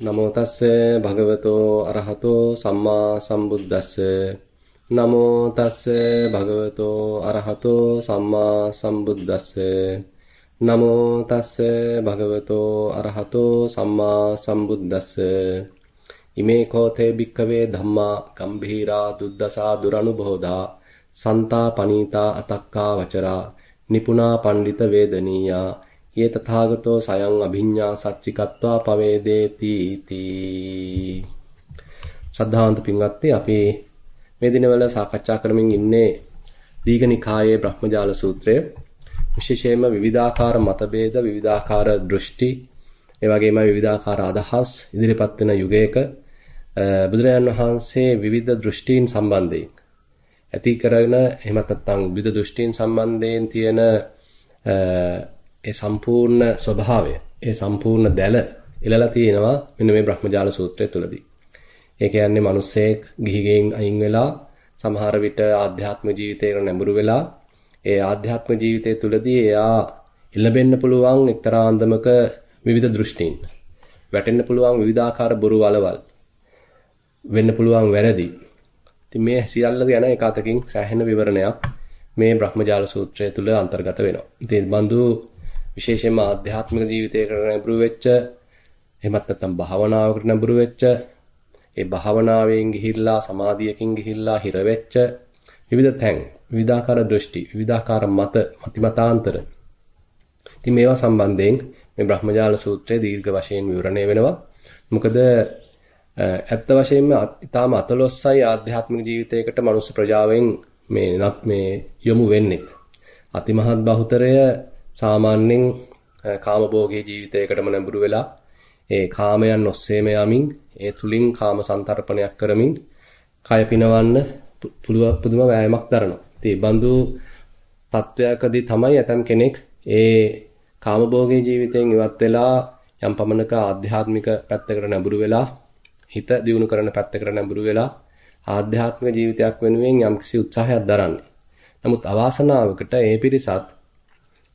නමෝ තස්ස භගවතෝ අරහතෝ සම්මා සම්බුද්දස්ස. නමෝ තස්ස භගවතෝ අරහතෝ සම්මා සම්බුද්දස්ස. නමෝ තස්ස භගවතෝ අරහතෝ සම්මා සම්බුද්දස්ස. ඉමේ කෝතේ භික්කවේ ධම්මා ගම්භීරා දුද්දසා දුරනුබෝධා සන්තා පනීතා අතක්කා වචරා නිපුණා පණ්ඩිත වේදනීයා යේ තථාගතෝ සයං අභිඤ්ඤා සච්චිකත්වා පවේදේති තී ශ්‍රද්ධාවන්ත පින්වත්නි අපි මේ දිනවල සාකච්ඡා කරමින් ඉන්නේ දීඝනිකායේ බ්‍රහ්මජාල සූත්‍රය. විශේෂයෙන්ම විවිධාකාර මතභේද විවිධාකාර දෘෂ්ටි ඒ වගේම විවිධාකාර අදහස් ඉදිරිපත් වෙන යුගයක බුදුරජාන් වහන්සේ විවිධ දෘෂ්ටීන් සම්බන්ධයෙන් ඇති කරගෙන එහෙමත් නැත්නම් විවිධ දෘෂ්ටීන් සම්බන්ධයෙන් තියෙන ඒ සම්පූර්ණ ස්වභාවය, ඒ සම්පූර්ණ දැල ඉලලා තියෙනවා මෙන්න මේ බ්‍රහ්මජාල සූත්‍රය තුලදී. ඒ කියන්නේ මිනිස්සෙක් ගිහිගෙන් අයින් වෙලා සමහර විට ආධ්‍යාත්ම ජීවිතයකට නැඹුරු වෙලා ඒ ආධ්‍යාත්ම ජීවිතය තුලදී එයා ඉලබෙන්න පුළුවන් එක්තරා අන්දමක විවිධ දෘෂ්ටීන්. වැටෙන්න පුළුවන් විවිධාකාර බොරු වලවල්. වෙන්න පුළුවන් වැරදි. ඉතින් මේ සියල්ල ගැන එක අතකින් සෑහෙන විවරණයක් මේ බ්‍රහ්මජාල සූත්‍රය තුල අන්තර්ගත වෙනවා. ඉතින් බඳු විශේෂයෙන්ම ආධ්‍යාත්මික ජීවිතයකට නැඹුරු වෙච්ච එහෙමත් නැත්නම් භාවනාවකට නැඹුරු වෙච්ච ඒ භාවනාවෙන් ගිහිල්ලා සමාධියකින් ගිහිල්ලා හිර වෙච්ච විවිධ තැන් විවිධාකාර දෘෂ්ටි විවිධාකාර මත මතිමතාන්තර. ඉතින් මේවා සම්බන්ධයෙන් මේ බ්‍රහ්මජාල සූත්‍රයේ දීර්ඝ වශයෙන් විවරණය වෙනවා. මොකද ඇත්ත වශයෙන්ම ඊටාම අතලොස්සයි ආධ්‍යාත්මික ජීවිතයකට මනුස්ස ප්‍රජාවෙන් මේ මේ යොමු වෙන්නේ. අතිමහත් බහුතරය සාමාන්‍යයෙන් කාමභෝගී ජීවිතයකටම නැඹුරු වෙලා ඒ කාමයන් ඔස්සේම යමින් ඒ තුලින් කාම සංතරපණයක් කරමින් කය පිනවන්න පුදුම වෑයමක් දරනවා. ඉතින් බඳු තත්වයකදී තමයි ඇතම් කෙනෙක් ඒ කාමභෝගී ජීවිතයෙන් ඉවත් වෙලා යම් පමණක ආධ්‍යාත්මික පැත්තකට නැඹුරු වෙලා හිත දියුණු කරන පැත්තකට නැඹුරු වෙලා ආධ්‍යාත්මික ජීවිතයක් වෙනුවෙන් යම්කිසි උත්සාහයක් දරන්නේ. නමුත් අවාසනාවකට ඒ පිරිසත්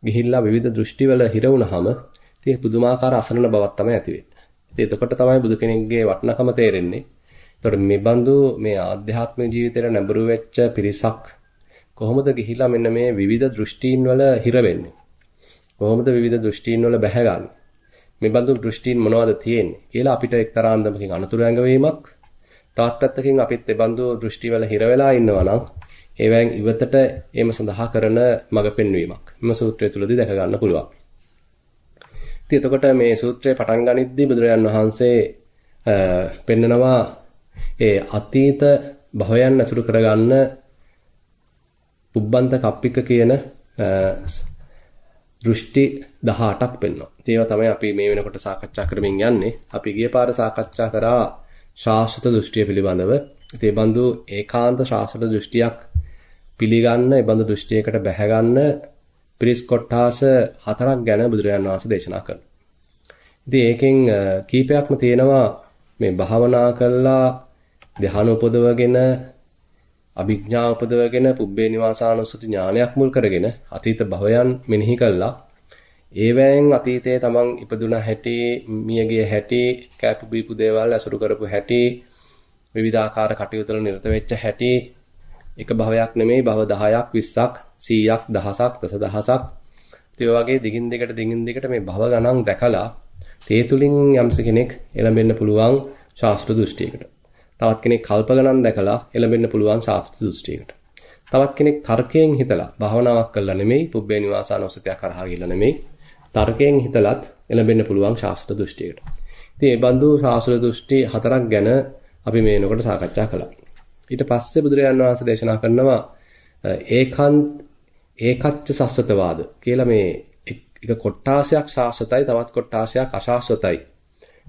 ගිහිල්ලා විවිධ දෘෂ්ටිවල හිර වුණාම ඉතින් පුදුමාකාර අසරණ බවක් තමයි ඇති වෙන්නේ. ඉතින් එතකොට තමයි බුදු කෙනෙක්ගේ වටිනකම තේරෙන්නේ. එතකොට මේ බඳු මේ ආධ්‍යාත්මික ජීවිතේට නැඹුරු වෙච්ච පිරිසක් කොහොමද ගිහිල්ලා මෙන්න මේ විවිධ දෘෂ්ටීන් වල හිර වෙන්නේ? කොහොමද විවිධ දෘෂ්ටීන් වල බැහැගන්නේ? මේ බඳු දෘෂ්ටීන් මොනවද තියෙන්නේ කියලා අපිට එක්තරා අන්දමකින් අනුතුරු ඇඟවීමක් තවත් පැත්තකින් අපිත් ඒ බඳු දෘෂ්ටි වල හිර වෙලා ඉන්නවා නම් ඒවෙන් ඉවතට එම සඳහා කරන මඟ පෙන්වීමක්. මෙම සූත්‍රය තුලදී දැක ගන්න පුළුවන්. ඉතින් එතකොට මේ සූත්‍රය පටන් ගනිද්දී බුදුරජාන් වහන්සේ පෙන්නනවා ඒ අතීත භවයන් අසුරු කරගන්න පුබ්බන්ත කප්පික කියන දෘෂ්ටි 18ක් පෙන්වනවා. ඒවා තමයි අපි මේ වෙනකොට සාකච්ඡා කරමින් යන්නේ. අපි ගිය පාර සාකච්ඡා කරා ශාස්ත්‍ර දෘෂ්ටිය පිළිබඳව. ඒ බඳු ඒකාන්ත ශාස්ත්‍ර දෘෂ්ටියක් පිළිගන්න, ඒ බඳු දෘෂ්ටියකට බැහැ ගන්න පිරිස් කොට්ටාස හතරක් ගැන බුදුරජාණන් වහන්සේ දේශනා කරනවා. ඉතින් ඒකෙන් කීපයක්ම තියෙනවා මේ භාවනා කළා ධ්‍යාන උපදවගෙන අභිඥා උපදවගෙන පුබ්බේ නිවාසානුස්සති ඥානයක් මුල් කරගෙන අතීත භවයන් මෙනෙහි කළා ඒවැයෙන් අතීතයේ තමන් ඉපදුන හැටි මියගිය හැටි කැපු බීපු දේවල් අසුරු කරපු හැටි විවිධාකාර කටයුතු වල නිරත වෙච්ච හැටි එක භවයක් නෙමෙයි භව 10ක් 20ක් 100ක් දහසක් දසදහසක් ඒ වගේ දිගින් දිගට දිගින් දිගට මේ භව ගණන් දැකලා තේ තුලින් යම්ස කෙනෙක් එළඹෙන්න පුළුවන් ශාස්ත්‍ර දෘෂ්ටියකට. තවත් කෙනෙක් කල්ප ගණන් දැකලා එළඹෙන්න පුළුවන් ශාස්ත්‍ර දෘෂ්ටියකට. තවත් කෙනෙක් තර්කයෙන් හිතලා භාවනාවක් කළා නෙමෙයි පුබ්බේ නිවාසානෝසතිය කරහා ගිහලා නෙමෙයි තර්කයෙන් හිතලත් එළඹෙන්න පුළුවන් ශාස්ත්‍ර දෘෂ්ටියකට. ඉතින් මේ බඳු ශාස්ත්‍ර දෘෂ්ටි හතරක් ගැන අපි මේ වෙනකොට සාකච්ඡා කළා. ඊට පස්සේ බුදුරජාණන් වහන්සේ දේශනා කරනවා ඒකන් ඒකච්ච සස්සතවාද කියලා මේ එක කොට්ටාසයක් ශාස්වතයි තවත් කොට්ටාසයක් අශාස්වතයි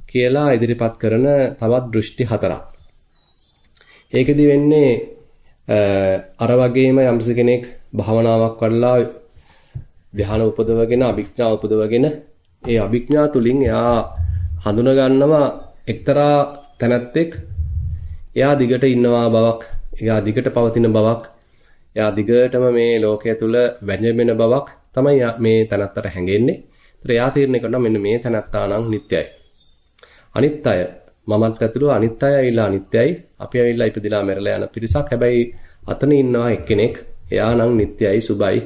කියලා ඉදිරිපත් කරන තවත් දෘෂ්ටි හතරක්. ඒකෙදි වෙන්නේ අර වගේම යම්ස කෙනෙක් භාවනාවක් වඩලා ධ්‍යාන උපදවගෙන අභිඥා උපදවගෙන ඒ අභිඥා තුලින් එයා හඳුනා ගන්නවා එක්තරා තැනැත්තෙක් එයා දිගට ඉන්නවා බවක් එයා දිගට පවතින බවක් එයා දිගටම මේ ලෝකයේ තුල වැජෙමෙන බවක් තමයි මේ තනත්තට හැඟෙන්නේ. ඒතර එයා තීරණය කරනවා මෙන්න මේ තනත්තා නම් නිට්ටයයි. අනිත් අය මමත් ඇතුළු අනිත් අය ඇවිල්ලා අනිත්‍යයි අපි ඇවිල්ලා ඉපදිලා මැරලා යන පිරිසක්. හැබැයි අතන ඉන්නවා එක්කෙනෙක්. එයා නම් නිට්ටයයි සුබයි.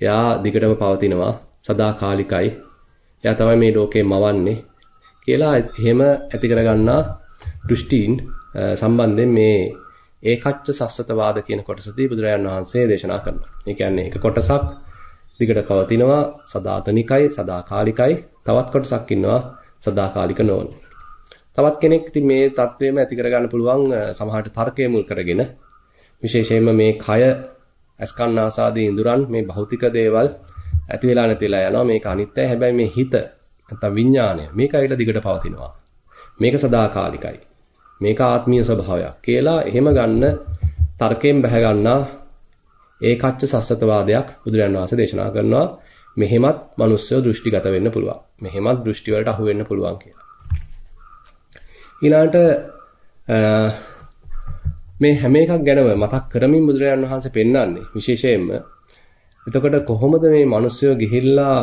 එයා දිගටම පවතිනවා සදාකාලිකයි. එයා තමයි මේ ලෝකේ මවන්නේ කියලා එහෙම ඇති කරගන්නා දෘෂ්ටීන් සම්බන්ධයෙන් මේ ඒකච්ච සස්සතවාද කියන කොටසදී බුදුරජාන් වහන්සේ දේශනා කරනවා. ඒ කියන්නේ එක කොටසක් දිගට පවතිනවා. සදාතනිකයි සදාකාලිකයි. තවත් කොටසක් ඉන්නවා සදාකාලික නොවන. තවත් කෙනෙක් ඉතින් මේ தത്വෙම ඇති කරගන්න පුළුවන් සමහරට තර්කයේ මුල් කරගෙන. විශේෂයෙන්ම මේ කය ඇස්කන් ආසාදී ඉඳුරන් මේ භෞතික දේවල් ඇති වෙලා නැතිලා යනවා. මේක අනිත්‍යයි හැබැයි මේ හිත නැත්නම් විඥාණය මේක ඊට දිගට පවතිනවා. මේක සදාකාලිකයි. මේක ආත්මීය ස්වභාවයක් කියලා එහෙම ගන්න තර්කයෙන් බැහැ ගන්නා ඒකච්ච සස්සතවාදයක් බුදුරජාණන් වහන්සේ දේශනා කරනවා. මෙහෙමත් මිනිස්සු දෘෂ්ටිගත වෙන්න පුළුවන්. මෙහෙමත් දෘෂ්ටි වලට අහු වෙන්න පුළුවන් කියලා. ඊළාට මේ හැම එකක් ගැනම මතක් කරමින් බුදුරජාණන් වහන්සේ පෙන්වන්නේ විශේෂයෙන්ම එතකොට කොහොමද මේ මිනිස්සු ගිහිල්ලා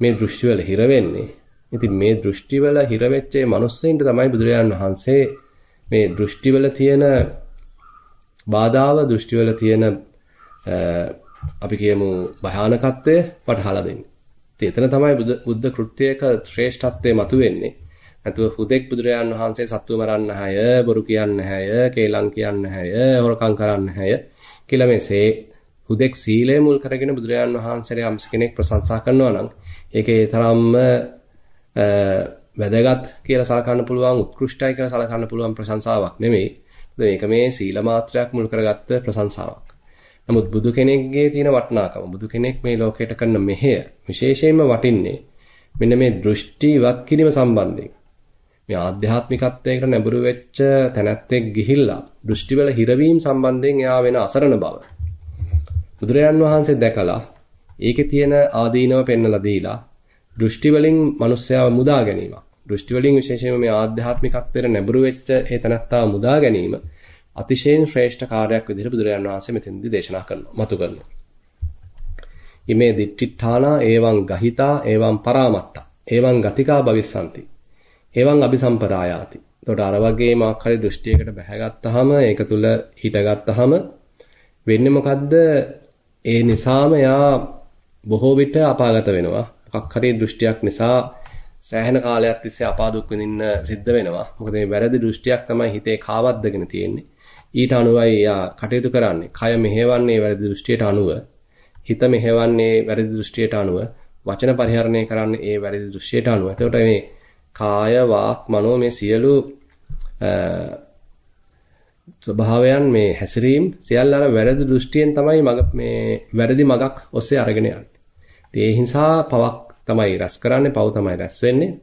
මේ දෘෂ්ටිවල හිර වෙන්නේ? ඉතින් මේ දෘෂ්ටිවල හිර වෙච්ච මේ මිනිස්සෙයින්ට තමයි බුදුරජාණන් වහන්සේ මේ දෘෂ්ටිවල තියෙන බාධාව දෘෂ්ටිවල තියෙන අපි කියමු භයානකත්වය වටහලා දෙන්නේ. ඉතින් එතන තමයි බුද්ධ කෘත්‍යයක ශ්‍රේෂ්ඨත්වය මතුවෙන්නේ. නැතුව හුදෙක් බුදුරජාණන් වහන්සේ සත්තු මරන්න හැය, බොරු කියන්න හැය, කේලම් කියන්න හැය, හොරකම් කරන්න හැය කියලා මේසේ හුදෙක් සීලය මුල් කරගෙන බුදුරජාණන් වහන්සේට යම්ස කෙනෙක් ප්‍රශංසා කරනවා නම් ඒකේ තරම්ම වැදගත් කියලා සලකන්න පුළුවන් උත්කෘෂ්ටයි කියලා සලකන්න පුළුවන් ප්‍රශංසාවක් නෙමෙයි. මේක මේ සීල මාත්‍රයක් මුල් කරගත්ත ප්‍රශංසාවක්. නමුත් බුදු කෙනෙක්ගේ තියෙන වටිනාකම බුදු කෙනෙක් මේ ලෝකයට කරන මෙහෙය විශේෂයෙන්ම වටින්නේ මෙන්න මේ දෘෂ්ටි ඉවත් කිරීම සම්බන්ධයෙන්. මේ ආධ්‍යාත්මිකත්වයකට නැඹුරු වෙච්ච තැනැත්තෙක් ගිහිල්ලා දෘෂ්ටිවල හිරවීම සම්බන්ධයෙන් එයා වෙන අසරණ බව. බුදුරජාන් වහන්සේ දැකලා ඒකේ තියෙන ආදීනව පෙන්වලා දීලා දෘෂ්ටි වලින් මිනිස්යාව මුදා ගැනීමක්. දෘෂ්ටි වලින් විශේෂයෙන්ම මේ ආධ්‍යාත්මිකත්වයට නැඹුරු වෙච්ච ඒ තනත්තාව මුදා ගැනීම අතිශයින් ශ්‍රේෂ්ඨ කාර්යයක් විදිහට බුදුරජාණන් වහන්සේ මෙතෙන්දී දේශනා කරනවා. මතු කරනවා. ඉමේ දිට්ඨිඨානා එවං ගහිතා එවං පරාමට්ටා එවං ගතිකා භවිස්සanti එවං අபிසම්පරායාති. එතකොට අර වගේ මාක් හරි දෘෂ්ටියකට බැහැගත්තාම ඒක තුල හිටගත්තාම වෙන්නේ මොකද්ද? ඒ නිසාම යා බොහෝ විට අපාගත වෙනවා. මොකක් හරි දෘෂ්ටියක් නිසා සෑහෙන කාලයක් තිස්සේ අපා දුක් විඳින්න සිද්ධ වෙනවා. මොකද මේ වැරදි දෘෂ්ටියක් තමයි හිතේ කාවද්දගෙන තියෙන්නේ. ඊට අනුවයි යා කටයුතු කරන්නේ. කය මෙහෙවන්නේ වැරදි දෘෂ්ටියට අනුව. හිත මෙහෙවන්නේ වැරදි දෘෂ්ටියට අනුව. වචන පරිහරණය කරන්නේ ඒ වැරදි දෘෂ්ටියට අනුව. එතකොට මේ කාය වාක් මනෝ මේ සියලු ස්වභාවයන් මේ හැසිරීම් සියල්ල අර වැරදි දෘෂ්ටියෙන් තමයි මග මේ වැරදි මගක් ඔස්සේ අරගෙන යන්නේ. ඒ නිසා පවක් තමයි රැස් කරන්නේ, පව තමයි රැස් වෙන්නේ.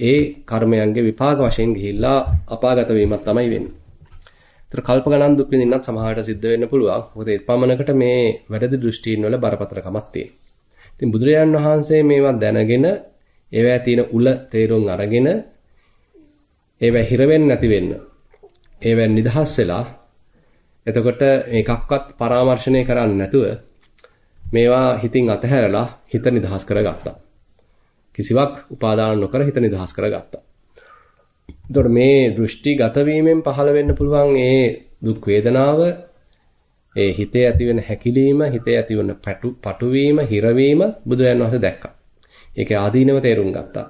ඒ කර්මයන්ගේ විපාක වශයෙන් ගිහිල්ලා අපාගත වීමක් තමයි වෙන්නේ. ඒතර කල්ප ගණන් දුක් විඳින්නත් සමහරට සිද්ධ වෙන්න පුළුවන්. මොකද ඒ පමණකට මේ වැරදි දෘෂ්ටීන් වල බරපතලකමක් තියෙනවා. ඉතින් බුදුරජාන් වහන්සේ මේවා දැනගෙන ඒවැය තියෙන උල තේරුම් අරගෙන ඒවැ හිර නැති වෙන්න. ඒවැ නිදහස් වෙලා එතකොට මේකක්වත් පරාමර්ශණය කරන්නේ නැතුව මේවා හිතින් අතහැරලා හිත නිදහස් කරගත්තා. කිසිවක් උපාදාන නොකර හිත නිදහස් කරගත්තා. එතකොට මේ දෘෂ්ටිගත වීමෙන් පහළ වෙන්න පුළුවන් ඒ දුක් වේදනාව ඒ හිතේ ඇතිවෙන හැකිලීම, හිතේ ඇතිවෙන පටු පටුවීම, හිරවීම බුදුරජාණන් වහන්සේ දැක්කා. ඒකේ ආදීනව තේරුම් ගත්තා.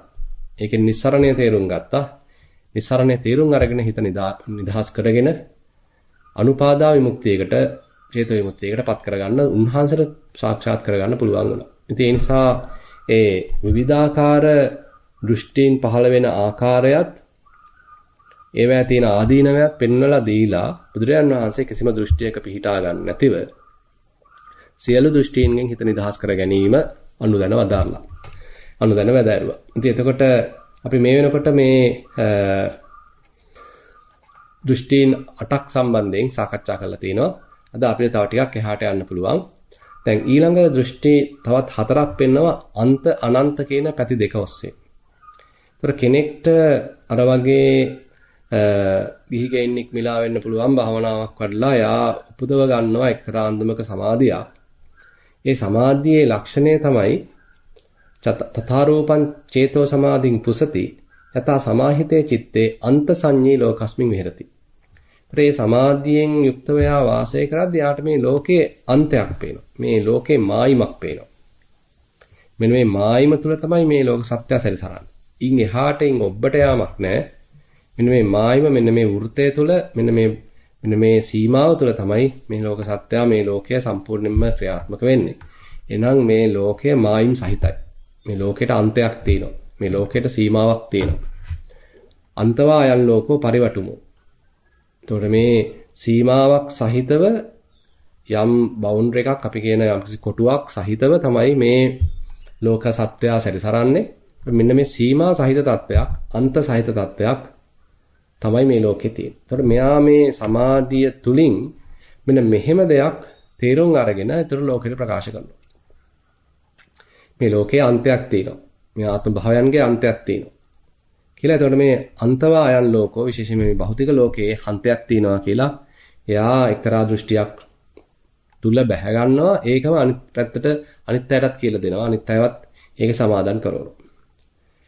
ඒකේ නිස්සරණය තේරුම් ගත්තා. නිස්සරණය තේරුම් අරගෙන හිත නිදහස් කරගෙන අනුපාදා විමුක්තියකට චේතෝ විමුක්තියකට පත් කරගන්න උන්වහන්සේට සාක්ෂාත් කරගන්න පුළුවන් වුණා. ඉතින් ඒ නිසා ඒ විවිධාකාර දෘෂ්ටීන් පහළ වෙන ආකාරයත් ඒවැය තියෙන ආදීනවයත් පෙන්වලා දීලා බුදුරජාන් වහන්සේ කිසිම දෘෂ්ටියක පිහිටා ගන්න නැතිව සියලු දෘෂ්ටීන්ගෙන් හිත නිදහස් කර ගැනීම අනුදැන වදාරලා. අනුදැන වැදෑරුවා. ඉතින් එතකොට අපි මේ වෙනකොට මේ දෘෂ්ටීන් 8ක් සම්බන්ධයෙන් සාකච්ඡා කරලා තිනවා. අද අපිට තව ටිකක් එහාට යන්න පුළුවන්. දැන් ඊළඟ දෘෂ්ටි තවත් හතරක් පෙන්නවා අන්ත අනන්ත කියන පැති දෙක ඔස්සේ. ඒතර කෙනෙක්ට අර වගේ ගිහි ගෙයින්ෙක් මිලා වෙන්න පුළුවන් භාවනාවක් වඩලා යා උපදව ගන්නවා එක්තරා අන්දමක සමාධියක්. ඒ සමාධියේ ලක්ෂණය තමයි තථාරූපං චේතෝ සමාධින් පුසති යතා සමාහිතේ චිත්තේ අන්ත සංඤී ලෝකස්මින් විහෙරති. ඒ සමාධියෙන් යුක්තව යා වාසය කරද්දී යාට මේ ලෝකයේ අන්තයක් පේනවා. මේ ලෝකේ මායිමක් පේනවා. මෙන්න මේ මායිම තුල තමයි මේ ලෝක සත්‍ය සැරිසරන්නේ. ඉන් එහාට ඉන් ඔබට යාමක් නැහැ. මෙන්න මේ මායිම මෙන්න මේ වෘතය තුල මෙන්න මේ මෙන්න මේ සීමාව තුල තමයි මේ ලෝක සත්‍ය මේ ලෝකය සම්පූර්ණයෙන්ම ක්‍රියාත්මක වෙන්නේ. එහෙනම් මේ ලෝකය මායිම් සහිතයි. මේ ලෝකෙට අන්තයක් තියෙනවා. මේ ලෝකෙට සීමාවක් තියෙනවා. අන්තවා යන් ලෝකෝ පරිවටුමෝ. එතකොට මේ සීමාවක් සහිතව යම් බවුන්ඩරි එකක් අපි කියන යම්කිසි කොටුවක් සහිතව තමයි මේ ලෝක සත්වයා සැරිසරන්නේ. මෙන්න මේ සීමා සහිත තත්වයක්, අන්ත සහිත තත්වයක් තමයි මේ ලෝකේ තියෙන්නේ. එතකොට මෙයා මේ සමාධිය තුලින් මෙන්න මෙහෙම දෙයක් තේරුම් අරගෙන ඊතර ලෝකෙට ප්‍රකාශ කරනවා. මේ ලෝකේ අන්තයක් තියෙනවා. මේ ආත්ම භාවයන්ගේ අන්තයක් තියෙනවා. කියලා එතකොට මේ අන්තවා අයන් ලෝකෝ විශේෂයෙන් මේ භෞතික ලෝකයේ අන්තයක් තියෙනවා කියලා එයා එක්තරා දෘෂ්ටියක් තුල බැහැ ගන්නවා ඒකම අනිත් පැත්තට අනිත් අයටත් කියලා දෙනවා අනිත් අයවත් ඒක සමාදන් කරනවා.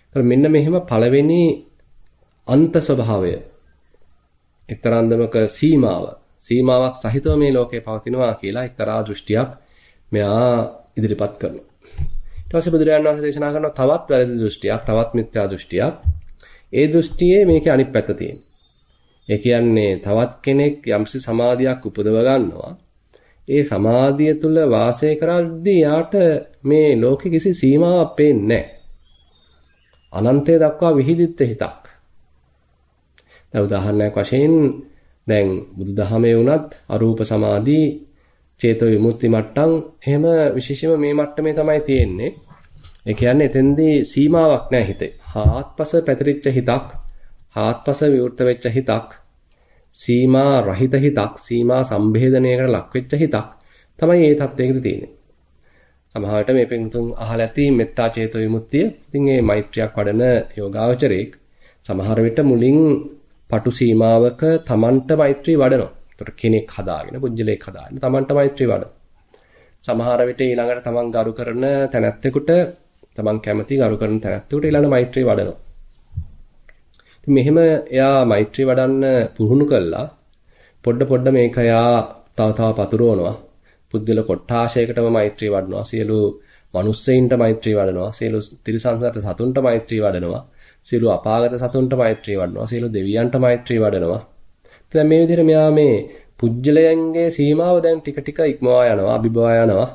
එතකොට මෙන්න මෙහෙම පළවෙනි අන්ත ස්වභාවය එක්තරාන්දමක සීමාව සීමාවක් සහිතව මේ ලෝකේ පවතිනවා කියලා එක්තරා දෘෂ්ටියක් මෙයා ඉදිරිපත් කරනවා. ඊට පස්සේ බුදුරජාණන් වහන්සේ දේශනා කරන තවත් වැරදි දෘෂ්ටියක්, තවත් මිත්‍යා දෘෂ්ටියක්. ඒ දෘෂ්ටියේ මේකේ අනිත් පැත්ත තියෙනවා. ඒ කියන්නේ තවත් කෙනෙක් යම්සි සමාධියක් උපදව ගන්නවා. ඒ සමාධිය තුල වාසය කරද්දී යාට මේ ලෝකෙ කිසි සීමාවක් පේන්නේ අනන්තය දක්වා විහිදිත් හිතක්. දැන් උදාහරණයක් වශයෙන් දැන් බුදුදහමේ වුණත් අරූප සමාධි චේතෝ විමුක්ති මට්ටම් එහෙම විශේෂයෙන්ම මේ මට්ටමේ තමයි තියෙන්නේ. ඒ කියන්නේ එතෙන්දී සීමාවක් නැහැ හිතේ. හාත්පස පැතිරිච්ච හිතක්, හාත්පස විවෘත වෙච්ච හිතක්, සීමා රහිත හිතක්, සීමා සම්භේදනයකට ලක් වෙච්ච හිතක් තමයි මේ தත්වයකදී තියෙන්නේ. සමහරවිට මේ පින්තුන් අහලා ඇති මෙත්තා චේතෝ විමුක්තිය. ඉතින් මේ මෛත්‍රියක් වඩන යෝගාවචරයෙක් සමහර විට මුලින් පටු සීමාවක තමන්ට මෛත්‍රී වඩනවා. ඒතර කෙනෙක් හදාගෙන, පුජ්‍යලයක් හදාගෙන තමන්ට මෛත්‍රී වඩනවා. සමහර විට ඊළඟට තමන් ගරු කරන තැනැත්තෙකුට තමන් කැමති ගරු කරන තැනැත්තෙකුට ඊළඟ මෛත්‍රී වඩනවා. ඉතින් මෙහෙම එයා මෛත්‍රී වඩන්න පුහුණු කළා. පොඩ පොඩ මේක එයා තව තව පතුරවනවා. පුද්ගල කොට්ටාශයකටම මෛත්‍රී වඩනවා. සියලු මිනිස්සෙයින්ට මෛත්‍රී වඩනවා. සියලු තිරිසන්සත් සතුන්ට මෛත්‍රී වඩනවා. සියලු අපාගත සතුන්ට මෛත්‍රී වඩනවා. සියලු දෙවියන්ට මෛත්‍රී වඩනවා. ඉතින් මේ විදිහට මෙයා මේ පුජ්‍යලයන්ගේ සීමාව දැන් ටික ටික ඉක්මවා යනවා, අභිභවා යනවා.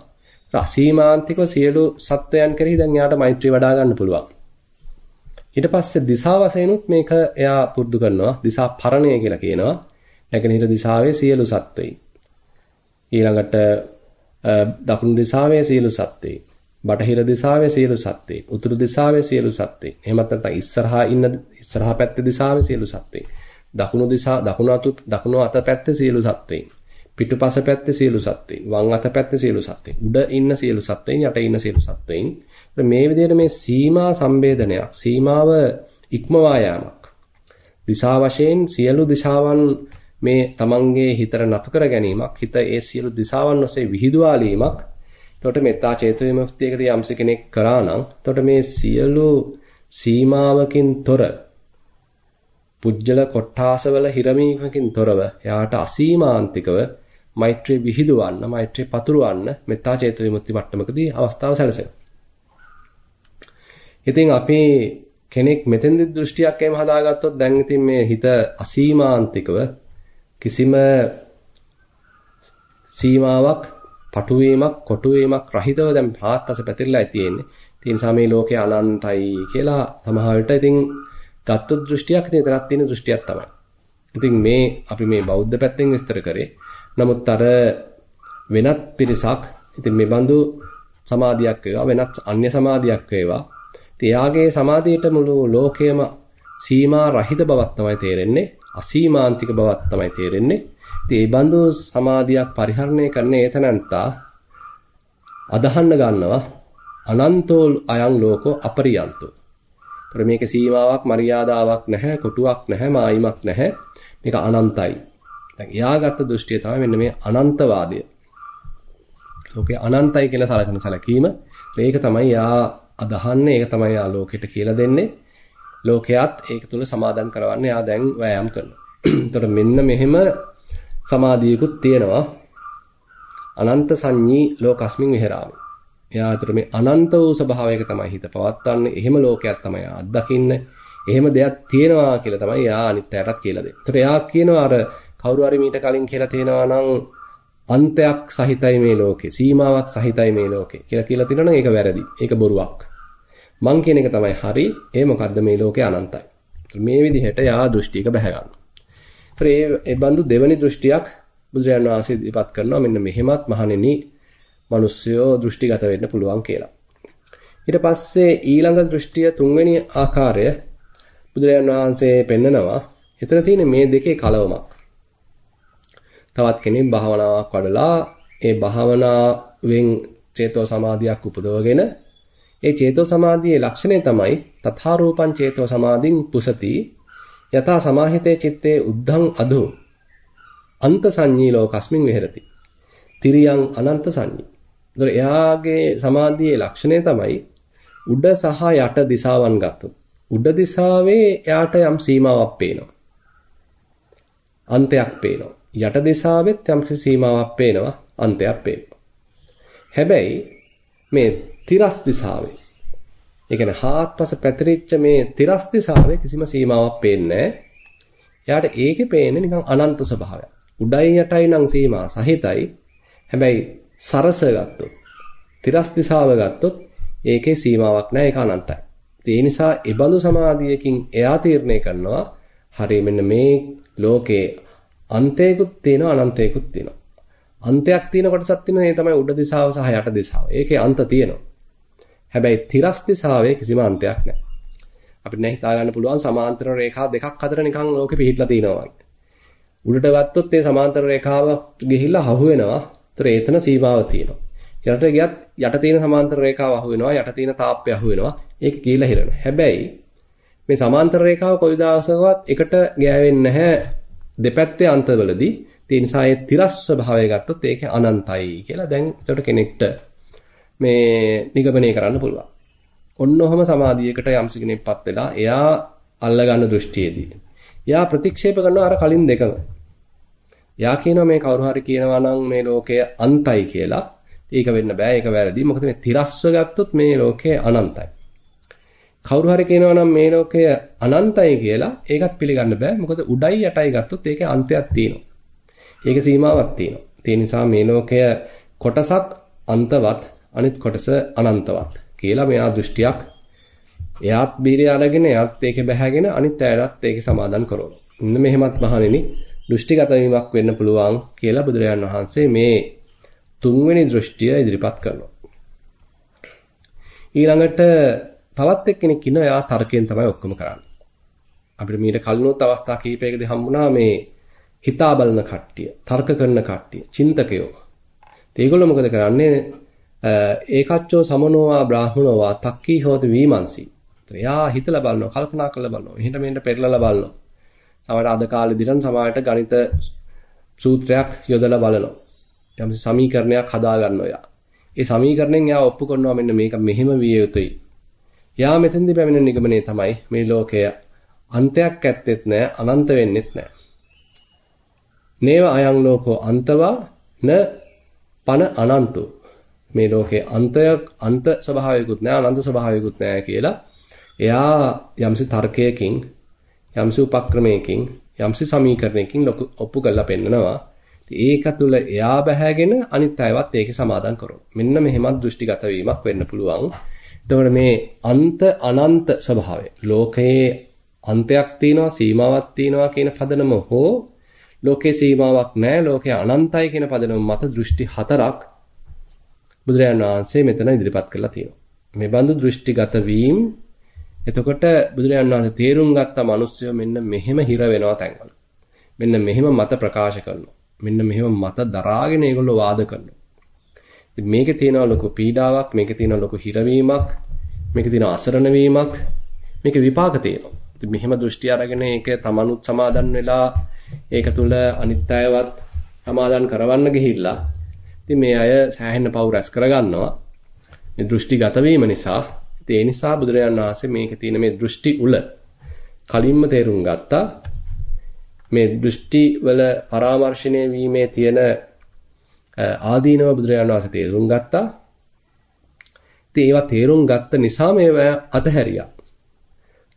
අසීමාන්තිකව සියලු සත්වයන් කෙරෙහි දැන් යාට මෛත්‍රී වඩා ගන්න පුළුවන්. ඊට පස්සේ දිසා වශයෙන්ුත් මේක එයා පුරුදු කරනවා. දිසා පරණය කියලා කියනවා. නැගෙනහිර දිසාවේ සියලු සත්වයින්. ඊළඟට දකුණු දිසාවේ සියලු සත්වයින්. බටහිර දිසාවේ සියලු සත්වයින්. උතුරු දිසාවේ සියලු සත්වයින්. එහෙමත් නැත්නම් ඉස්සරහා ඉන්න ඉස්සරහා පැත්තේ දිසාවේ සියලු සත්වයින්. දකුණු දිසා දකුණු අත දකුණු අත පැත්තේ සියලු සත්වයින්. පිටුපස පැත්තේ සියලු සත්වයින්. වම් අත පැත්තේ සියලු සත්වයින්. උඩ ඉන්න සියලු සත්වයින් යට ඉන්න සියලු සත්වයින්. මේ විදිහට මේ සීමා සම්බේධනයක් සීමාව ඉක්මවා යාමක්. දිශා වශයෙන් සියලු දිශාවන් මේ තමන්ගේ හිතට නතු කර ගැනීමක් හිත ඒ සියලු දිශාවන් ඔස්සේ විහිදුවාලීමක් එතකොට මෙත්තා චේතු විමුක්තියකදී යම්ස කෙනෙක් කරා නම් එතකොට මේ සියලු සීමාවකින් තොර පුජ්‍යල කොට්ටාසවල හිරමීමකින් තොරව එයාට අසීමාන්තිකව මෛත්‍රී විහිදුවන්න මෛත්‍රී පතුරවන්න මෙත්තා චේතු විමුක්ති මට්ටමකදී අවස්ථාව සැලසෙනවා. ඉතින් අපි කෙනෙක් මෙතෙන්දි දෘෂ්ටියක් එහෙම හදාගත්තොත් දැන් ඉතින් මේ හිත අසීමාන්තිකව කිසිම සීමාවක් පටු වීමක් කොටු වීමක් රහිතව දැන් හාත්පස පැතිරලා තියෙන්නේ. ඒ නිසා මේ ලෝකේ අනන්තයි කියලා සමහර විට ඉතින් ගත්තු දෘෂ්ටියක් ඉතින් එතනක් තියෙන දෘෂ්ටියක් තමයි. ඉතින් මේ අපි මේ බෞද්ධ පැත්තෙන් විස්තර කරේ. නමුත් අර වෙනත් පිරිසක් ඉතින් මේ බඳු සමාධියක් වේවා වෙනත් අන්‍ය සමාධියක් වේවා. ඉතින් එයාගේ සමාධියට මුළු ලෝකයම සීමා රහිත බවක් තමයි තේරෙන්නේ. අසීමාන්තික බවක් තමයි තේරෙන්නේ. ඉතින් මේ බඳු සමාධියක් පරිහරණය කරන ඒතනන්තා අදහන්න ගන්නවා අනන්තෝ අයං ලෝකෝ අපරියන්තෝ. ඒතර මේකේ සීමාවක් මරියාදාවක් නැහැ, කොටුවක් නැහැ, මායිමක් නැහැ. මේක අනන්තයි. දැන් එයාගත්ත දෘෂ්ටිය තමයි මෙන්න මේ අනන්තවාදය. ලෝකේ අනන්තයි කියලා සලකන සැලකීම. මේක තමයි යා අදහන්නේ, ඒක තමයි යා ලෝකෙට කියලා දෙන්නේ. ලෝකයක් ඒක තුල සමාදන් කරවන්න එයා දැන් වෑයම් කරනවා. එතකොට මෙන්න මෙහෙම සමාධියකුත් තියෙනවා. අනන්ත සංඤී ලෝකස්මින් විහෙරාමි. එයා අතර මේ අනන්ත වූ ස්වභාවයක තමයි හිත පවත්වන්නේ. එහෙම ලෝකයක් තමයි අත්දකින්නේ. එහෙම දෙයක් තියෙනවා කියලා තමයි එයා අනිත්‍යයටත් කියලා දෙන්නේ. ඒතර එයා කියනවා අර කවුරු හරි මීට කලින් කියලා තියෙනවා නම් අන්තයක් සහිතයි මේ ලෝකේ සීමාවක් සහිතයි මේ ලෝකේ කියලා කියලා තිනවනම් ඒක වැරදි. ඒක බොරුවක්. මං කියන එක තමයි හරි. ඒ මොකද්ද මේ ලෝකේ අනන්තයි. මේ විදිහට යා දෘෂ්ටියක බහැ ගන්නවා. ඒ ඒ බඳු දෙවනි දෘෂ්ටියක් බුදුරජාණන් වහන්සේ ඉදිරිපත් කරනවා මෙන්න මෙහෙමත් මහණෙනි මිනිස්සුયો දෘෂ්ටිගත වෙන්න පුළුවන් කියලා. ඊට පස්සේ ඊළඟ දෘෂ්ටිය තුන්වෙනි ආකාරය බුදුරජාණන් වහන්සේ පෙන්නනවා. එතන තියෙන මේ දෙකේ කලවමක්. තවත් කෙනෙක් භාවනාවක් වඩලා ඒ භාවනාවෙන් චේතෝ සමාධියක් උපදවගෙන ඒ චේතෝ සමාධියේ ලක්ෂණය තමයි තථාරූපං චේතෝ සමාධින් පුසති යථා සමාහිතේ චitte උද්ධං අදෝ අන්ත සංඤී ලෝකස්මින් විහෙරති. තිරියං අනන්ත සංඤී. ඒතර එයාගේ සමාධියේ ලක්ෂණය තමයි උඩ සහ යට දිශාවන් ගත්තොත් උඩ දිශාවේ එයාට යම් සීමාවක් පේනවා. අන්තයක් පේනවා. යට දිශාවෙත් යම් සීමාවක් පේනවා. අන්තයක් පේනවා. හැබැයි මේ තිරස් දිශාවේ ඒ කියන්නේ හාත්පස පැතිරිච්ච මේ තිරස් දිශාවේ කිසිම සීමාවක් පේන්නේ නැහැ. එයාට ඒකේ පේන්නේ නිකන් අනන්ත ස්වභාවයක්. උඩයි යටයි නම් සීමා සහිතයි. හැබැයි සරස ගත්තොත් තිරස් දිශාව ගත්තොත් ඒකේ සීමාවක් නැහැ ඒක අනන්තයි. ඒ නිසා ඒබඳු සමාධියකින් එයා තීරණය කරනවා හරි මෙන්න මේ ලෝකේ අන්තයකුත් තියෙනවා අනන්තයකුත් තියෙනවා. අන්තයක් තියෙන කොටසක් තියෙනවා ඒ තමයි උඩ දිශාව සහ යට දිශාව. ඒකේ අන්ත තියෙනවා. හැබැයි තිරස් දිශාවේ කිසිම අන්තයක් නැහැ. අපිට නෑ හිතා ගන්න පුළුවන් සමාන්තර රේඛා දෙකක් අතර නිකන් ලෝකෙ පිහිట్లా තියෙනවා වගේ. උඩට ගත්තොත් ඒ සමාන්තර රේඛාව ගිහිල්ලා හහු වෙනවා. ඒතර ඒතන සීමාවක් තියෙනවා. යට ගියත් යට තියෙන සමාන්තර රේඛාව අහු වෙනවා යට තියෙන තාප්පය අහු වෙනවා ඒක කියලා හිරෙනවා හැබැයි මේ සමාන්තර රේඛාව කොයි දවසකවත් එකට ගෑවෙන්නේ නැහැ දෙපැත්තේ අන්තවලදී ඒ නිසා ඒ තිරස් ස්වභාවය ගත්තොත් ඒක අනන්තයි කියලා දැන් එතකොට කෙනෙක්ට මේ නිගමනය කරන්න පුළුවන්. ඔන්න ඔහම සමාධියකට යම්සි කෙනෙක්පත් වෙලා එයා අල්ලගන්න දෘෂ්ටියේදී. එයා ප්‍රතික්ෂේප කරනවා අර කලින් දෙකම. එයා කියනවා මේ කවුරු හරි කියනවා නම් මේ ලෝකය අන්තයි කියලා. ඒක වෙන්න බෑ. ඒක වැරදි. මොකද මේ තිරස්ව ගත්තොත් මේ ලෝකය අනන්තයි. කවුරු හරි කියනවා නම් මේ ලෝකය අනන්තයි කියලා ඒකත් පිළිගන්න බෑ. මොකද උඩයි යටයි ගත්තොත් ඒකේ අන්තයක් තියෙනවා. ඒකේ සීමාවක් තියෙනවා. ඒ නිසා මේ ලෝකය කොටසක් අන්තවත් අනිත් කොටස අනන්තවත් කියලා මෙයා දෘෂ්ටියක් එයාත් බීරිය අරගෙන එයාත් ඒකේ බැහැගෙන අනිත් අයටත් ඒකේ සමාදන් කරනවා. ඉන්න මෙහෙමත් මහණෙනි දෘෂ්ටිගත වීමක් වෙන්න පුළුවන් කියලා බුදුරජාන් වහන්සේ මේ තුන්වෙනි දෘෂ්ටිය ඉදිරිපත් කරනවා. ඊළඟට තවත් එක්කෙනෙක් ඉන්නවා එයා තර්කයෙන් තමයි ඔක්කොම කරන්නේ. අපිට මීට කලිනුත් අවස්ථා කිහිපයකදී හම්බුණා මේ හිතා බලන කට්ටිය, තර්ක කරන කට්ටිය, චින්තකයෝ. ඒගොල්ලෝ මොකද කරන්නේ? ඒකච්චෝ සමනෝවා බ්‍රාහ්මනෝවා තක්කී හෝති වීමන්සි. එයා හිතලා බලනවා, කල්පනා කරලා බලනවා. එහෙට මෙහෙට පෙරලලා බලනවා. සමහර අද කාලේ දිරන් සමාජයට ගණිත සූත්‍රයක් යොදලා බලනවා. යම් සමීකරණයක් හදා ගන්නවා යා. ඒ සමීකරණයෙන් එයා ඔප්පු කරනවා මෙන්න මේක මෙහෙම විය යුතුයි. යා මෙතෙන්දී පැමිණෙන නිගමනය තමයි මේ ලෝකය අන්තයක් ඇත්තෙත් නැහැ අනන්ත වෙන්නෙත් නැහැ. නේව අයං ලෝකෝ අන්තවා න පන අනන්තෝ මේ ලෝකේ අන්තයක් අන්ත ස්වභාවයකුත් නැහැ අනන්ත ස්වභාවයකුත් නැහැ කියලා එයා යම්සි තර්කයකින් යම්සි උපක්‍රමයකින් යම්සි සමීකරණයකින් ඔප්පු කරලා පෙන්නනවා ඒක තුල එයා බහැගෙන අනිත් අයවත් ඒකේ සමාදන් කරනවා. මෙන්න මෙහෙමත් දෘෂ්ටිගත වීමක් වෙන්න පුළුවන්. එතකොට මේ අන්ත අනන්ත ස්වභාවය ලෝකයේ අන්තයක් තියෙනවා සීමාවක් තියෙනවා කියන පදනම හෝ ලෝකේ සීමාවක් නැහැ ලෝකේ අනන්තයි කියන පදනම මත දෘෂ්ටි හතරක් බුදුරජාණන් වහන්සේ මෙතන ඉදිරිපත් කරලා තියෙනවා. මේ බඳු දෘෂ්ටිගත වීම එතකොට බුදුරජාණන් වහන්සේ තේරුම් ගත්ත මිනිස්සු මෙන්න මෙහෙම හිර වෙනවා තැන්වල. මෙන්න මෙහෙම මත ප්‍රකාශ කරනවා. මෙන්න මෙහෙම මත දරාගෙන ඒගොල්ලෝ වාද කරනවා. ඉතින් මේකේ තියෙනවා ලොකු පීඩාවක්, මේකේ තියෙනවා ලොකු හිරවීමක්, මේකේ තියෙනවා අසරණ වීමක්, මේකේ විපාක තියෙනවා. ඉතින් මෙහෙම දෘෂ්ටි අරගෙන ඒක තමනුත් සමාදන් වෙලා ඒක තුල අනිත් අයවත් සමාදන් කරවන්න ගිහිල්ලා ඉතින් මේ අය සෑහෙන පව් රැස් කරගන්නවා. මේ දෘෂ්ටිගත වීම නිසා. ඉතින් ඒ නිසා බුදුරජාණන් වහන්සේ මේකේ තියෙන මේ දෘෂ්ටි උල කලින්ම තේරුම් ගත්තා මේ දෘෂ්ටි වල පරාමර්ශණය වීමේ තියෙන ආදීනව බුදුරජාණන් වහන්සේ තේරුම් ගත්තා. ඉතින් ඒවා තේරුම් ගත්ත නිසා මේවා අතහැරියා.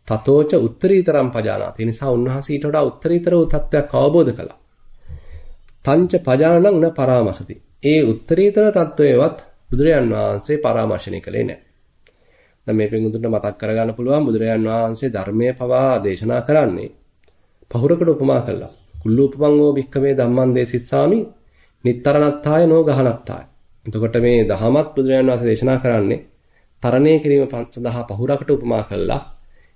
තතෝච උත්තරීතරම් පජානාති. නිසා උන්වහන්සේ ඊට වඩා උත්තරීතර වූ තත්ත්වයක් අවබෝධ කළා. තංච පජානං න පරාමසති. ඒ උත්තරීතර තත්වයේවත් බුදුරජාන් වහන්සේ පරාමර්ශණය කළේ නැහැ. දැන් මේ පිටුදුන්ට මතක් කරගන්න පුළුවන් බුදුරජාන් වහන්සේ ධර්මයේ පවා දේශනා කරන්නේ පහුරකට උපමා කළා. කුල්ලූපමං භික්කමේ ධම්මං දේසිස්සාමි නිත්තරණත්තාය නෝ ගහනත්තාය. එතකොට මේ දහමත් බුදුරජාන් වහන්සේ දේශනා කරන්නේ තරණය කිරීම සඳහා පහුරකට උපමා කළා.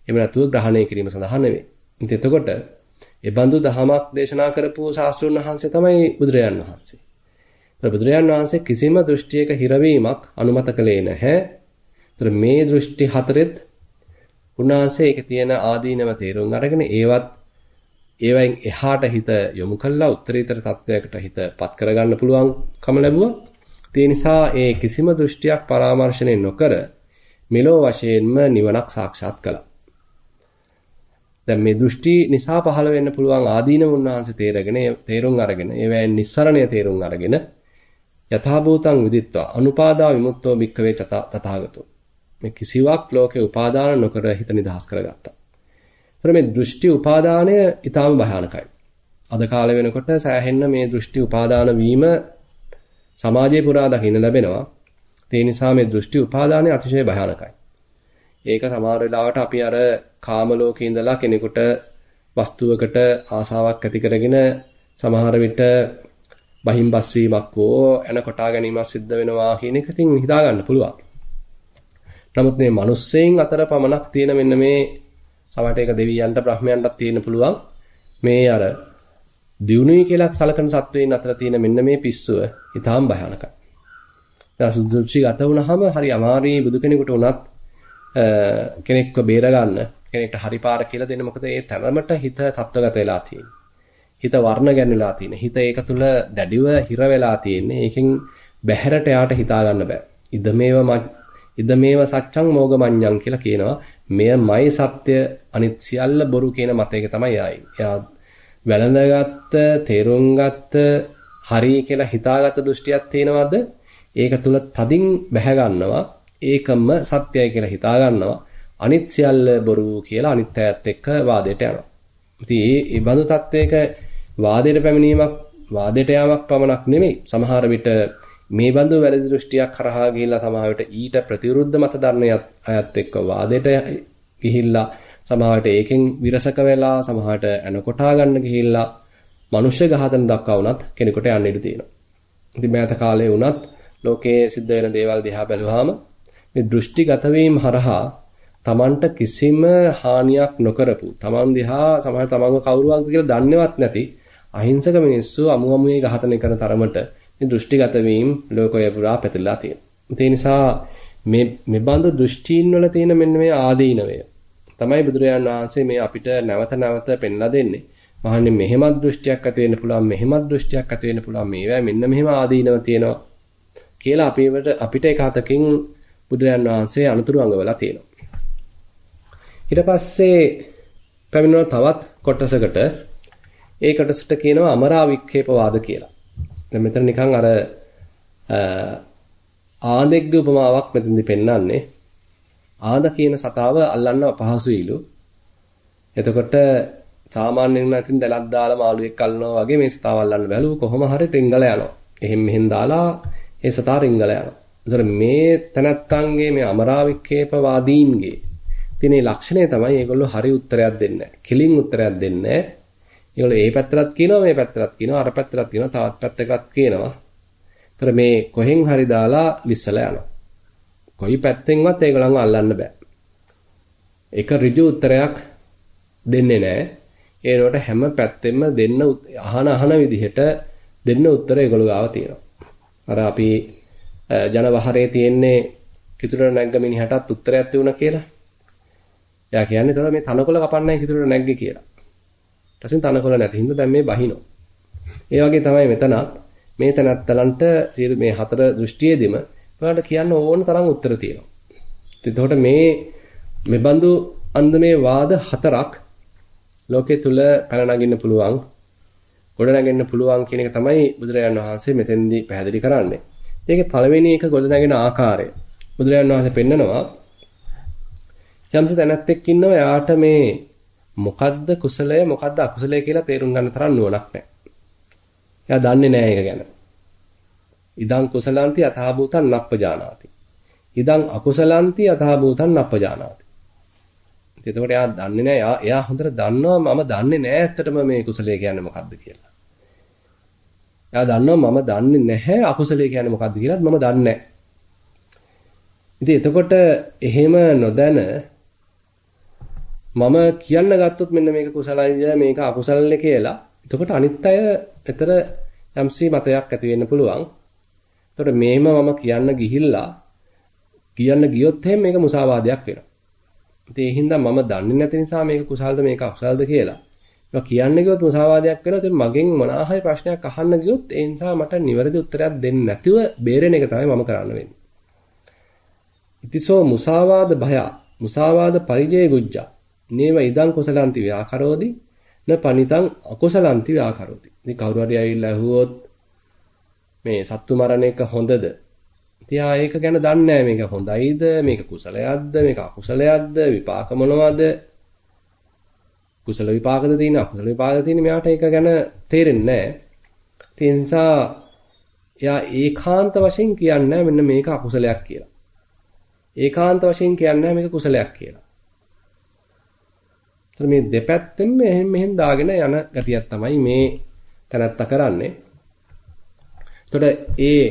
එහෙම නැතුව ග්‍රහණය කිරීම සඳහා නෙවෙයි. ඉතින් එතකොට ඒ බඳු දහමක් දේශනා කරපු ශාස්ත්‍රුන් වහන්සේ තමයි බුදුරජාන් වහන්සේ. බුදුරජාන් වහන්සේ කිසිම දෘෂ්ටියක හිරවීමක් අනුමත කළේ නැහැ. ඒතර මේ දෘෂ්ටි හතරෙත් උන්වහන්සේ ඒකේ තියෙන ආදීනව තේරුම් අරගෙන ඒවත් ඒවෙන් එහාට හිත යොමු කළා උත්තරීතර තත්වයකට හිතපත් කරගන්න පුළුවන්කම ලැබුවා. ඒ නිසා ඒ කිසිම දෘෂ්ටියක් පරාමර්ශණය නොකර මෙලෝ වශයෙන්ම නිවනක් සාක්ෂාත් කළා. දැන් මේ දෘෂ්ටි නිසා පහළ වෙන්න පුළුවන් ආදීනව උන්වහන්සේ තේරගෙන තේරුම් අරගෙන ඒවැයෙන් නිස්සරණය තේරුම් අරගෙන යථාභූතං විදිත්වා අනුපාදා විමුක්තෝ භික්ඛවේ තථාගතෝ මේ කිසිවක් ලෝකේ උපාදාන නොකර හිත නිදහස් කරගත්තා. ඒතර මේ දෘෂ්ටි උපාදානය ඊටාම භයානකයි. අද කාලේ වෙනකොට සෑහෙන්න මේ දෘෂ්ටි උපාදාන වීම සමාජය පුරා දකින්න ලැබෙනවා. ඒ නිසා මේ දෘෂ්ටි උපාදානය අතිශය භයානකයි. ඒක සමහර වෙලාවට අපි අර කාම ලෝකේ ඉඳලා කෙනෙකුට වස්තුවකට ආසාවක් ඇති කරගෙන සමහර විට බහිම්බස් වීමක් හෝ එන කොටා ගැනීමක් සිද්ධ වෙනවා කියන එක ඉතින් හිතා ගන්න පුළුවන්. නමුත් මේ මිනිස්සෙයින් අතර පමණක් තියෙන මෙන්න මේ සමහරට ඒක දෙවියන්ට බ්‍රහ්මයන්ටත් තියෙන පුළුවන් මේ අර දියුණුවයි කියලා සලකන සත්වයින් අතර තියෙන මෙන්න මේ පිස්සුව ඊටාම් භයානකයි. දැන් සුදුසුචි ගත වුණාම හරි අමාරුයි බුදු කෙනෙකුට උනත් කෙනෙක්ව බේර ගන්න කෙනෙක්ට හරි පාර කියලා දෙන්න මොකද ඒ තරමට හිත තත්වගත වෙලා තියෙන්නේ. හිත වර්ණ ගැන්විලා තියෙන්නේ. හිත ඒක තුල දැඩිව හිර වෙලා තියෙන්නේ. ඒකෙන් බැහැරට යාට හිතා ගන්න බෑ. ඉදමේව ඉදමේව සත්‍යං මෝගමඤ්ඤං කියලා කියනවා. මෙයමයි සත්‍ය අනිත් සියල්ල බොරු කියන මතයක තමයි ආයි. එයා වැළඳගත්ත, තේරුම් ගත්ත, හරි කියලා හිතාගත්ත දෘෂ්ටියක් තියෙනවද? ඒක තුල තදින් බැහැ ගන්නවා. ඒකම සත්‍යයි කියලා හිතා ගන්නවා. අනිත් සියල්ල බොරු කියලා අනිත් අයත් එක්ක වාදයට යනවා. ඉතින් මේ මේ බඳු තත්වයක වාදයට පැමිණීමක් වාදයට යාමක් පමණක් නෙමෙයි. සමහර විට මේ බඳු වැරදි දෘෂ්ටියක් කරහා ගිහිල්ලා සමහර විට ඊට ප්‍රතිවිරුද්ධ මත දර්ණයත් අයත් එක්ක වාදයට ගිහිල්ලා සමහරට ඒකෙන් විරසක වෙලා සමහරට එනකොටා ගන්න ගිහිල්ලා මනුෂ්‍ය ඝාතන දක්වා වුණත් කෙනෙකුට යන්න ඉඩ තියෙනවා. ඉතින් මෑත කාලේ වුණත් ලෝකයේ සිද්ධ වෙන දේවල් දිහා බැලුවාම මේ දෘෂ්ටිගත වීම හරහා Tamanට කිසිම හානියක් නොකරපු Taman දිහා සමහර තමන්ව කවුරුවක්ද කියලා දන්නේවත් නැති අහිංසක මිනිස්සු අමු අමුයේ ඝාතනය කරන තරමට මේ දෘෂ්ටිගත වීම ලෝකය පුරා පැතිරලා තියෙනවා. ඒ නිසා මේ මෙබඳු දෘෂ්ටීන් වල තියෙන මෙන්න මේ ආදීනවය තමයි බුදුරජාන් වහන්සේ මේ අපිට නැවත නැවත පෙන්ලා දෙන්නේ. මහන්නේ මෙහෙමත් දෘෂ්ටියක් ඇති වෙන්න පුළුවන් මෙහෙමත් දෘෂ්ටියක් ඇති වෙන්න පුළුවන් මේවා මෙන්න මෙහෙම ආදීනව තියෙනවා කියලා අපිට අපිට එක හතකින් බුදුරජාන් වහන්සේ අනුතුරු අඟවලා තියෙනවා. ඊට පස්සේ පැමිණෙන තවත් කොටසකට ඒ කොටසට කියනවා අමරා වික්ෂේප වාද කියලා. දැන් මෙතන නිකන් අර ආදෙග්ග උපමාවක් මෙතනදි පෙන්වන්නේ. ආද කියන සතාව අල්ලන්න අපහසුයිලු. එතකොට සාමාන්‍යයෙන් නම් ඉතින් දැලක් දාලා මාළුවෙක් අල්ලනවා වගේ මේ සතාව අල්ලන්න බැලුව කොහොම හරි රිංගල යනවා. එහෙන් මෙහෙන් දාලා ඒ සතා රිංගල යනවා. ඒතර මේ තනත්තන්ගේ මේ අමරාවික්කේප වාදීන්ගේ තියෙන ලක්ෂණය තමයි ඒගොල්ලෝ හරි උත්තරයක් දෙන්නේ නැහැ. කෙලින් උත්තරයක් දෙන්නේ නැහැ. ඒගොල්ලෝ මේ පැත්තටත් කියනවා මේ පැත්තටත් කියනවා අර පැත්තටත් කියනවා තවත් පැත්තකත් කියනවා. ඒතර මේ කොහෙන් හරි දාලා ලිස්සලා යනවා. කොයි පැත්තෙන්වත් ඒගොල්ලන්ව අල්ලන්න බෑ. එක ඍජු උත්තරයක් දෙන්නේ නැහැ. ඒනකොට හැම පැත්තෙම දෙන්න අහන අහන විදිහට දෙන්න උත්තර ඒගොල්ලෝ ගාව තියෙනවා. අර අපි ජනවහරේ තියෙන්නේ කිතුරට නැග්ග මිනිහටත් උත්තරයක් තියුණා කියලා. එයා කියන්නේ තමයි මේ තනකොළ කපන්නයි කිතුරට නැග්ගේ කියලා. ඊට පස්සේ තනකොළ නැති හින්දා දැන් මේ බහිනෝ. ඒ වගේ තමයි මෙතනත් මේ තනත්තලන්ට මේ හතර දෘෂ්ටියේදීම ඔයාලට කියන්න ඕන තරම් උත්තර තියෙනවා. එතකොට මේ මෙබඳු අන්දමේ වාද හතරක් ලෝකයේ තුල පැන නගින්න පුළුවන් ගොඩ නැගෙන්න පුළුවන් කියන එක තමයි බුදුරජාණන් වහන්සේ මෙතෙන්දී පැහැදිලි කරන්නේ. ඒකේ පළවෙනි එක ගොඩ නැගෙන ආකාරය. බුදුරජාණන් වහන්සේ පෙන්නනවා යම්ස දැනැත්තෙක් ඉන්නවා යාට මේ මොකද්ද කුසලය මොකද්ද අකුසලය කියලා තේරුම් ගන්න තරම් නුවණක් නැහැ. එයා දන්නේ නැහැ ඒක ගැන. ඉදං කුසලන්ති යථා භූතං නප්පජානාති. ඉදං අකුසලන්ති යථා භූතං නප්පජානාති. එතකොට එයා දන්නේ නැහැ. එයා එයා හොඳට දන්නවා මම දන්නේ නැහැ ඇත්තටම මේ කුසලය කියන්නේ මොකද්ද කියලා. එයා දන්නවා මම දන්නේ නැහැ අකුසලය කියන්නේ මොකද්ද කියලාත් මම දන්නේ නැහැ. ඉතින් එතකොට එහෙම නොදැන මම කියන්න ගත්තොත් මෙන්න මේක කුසලයි මේක අකුසලනේ කියලා. එතකොට අනිත් අය එතර යම්සි මතයක් ඇති වෙන්න පුළුවන්. එතකොට මේම මම කියන්න ගිහිල්ලා කියන්න ගියොත් එහෙනම් මේක මුසාවාදයක් වෙනවා. ඉතින් ඒ හින්දා මම දන්නේ නැති නිසා මේක කුසල්ද මේක අකුසල්ද කියලා. ඒක කියන්න ගියොත් මුසාවාදයක් වෙනවා. ඉතින් මගෙන් මොනවා ප්‍රශ්නයක් අහන්න ගියොත් ඒ නිසා මට නිවැරදි උත්තරයක් දෙන්න නැතිව බේරෙන එක තමයි මම කරන්න වෙන්නේ. ඉතිසෝ මුසාවාද භය මුසාවාද පරිජේ ගුජ්ජා නේව ඉදං කුසලන්ති ව්‍යාකරෝති න පනිතං අකුසලන්ති ව්‍යාකරෝති. ඉතින් කවුරු හරි ඇවිල්ලා ඇහුවොත් මේ සත්තු මරණ එක හොඳද? ඉතින් ආ ඒක ගැන දන්නේ නැහැ මේක හොඳයිද මේක කුසලයක්ද මේක අකුසලයක්ද විපාක මොනවද? කුසල විපාකද තියෙන අකුසල විපාකද තියෙන මෙයාට ඒක ගැන තේරෙන්නේ නැහැ. ඒ නිසා එයා ඒකාන්ත වශයෙන් කියන්නේ මෙන්න මේක අකුසලයක් කියලා. ඒකාන්ත වශයෙන් කියන්නේ මේක කුසලයක් කියලා. ඒතර මේ දෙපැත්තෙන් මෙහෙන් මෙහෙන් දාගෙන යන ගතියක් තමයි මේ තනත්ත කරන්නේ. එතකොට ඒ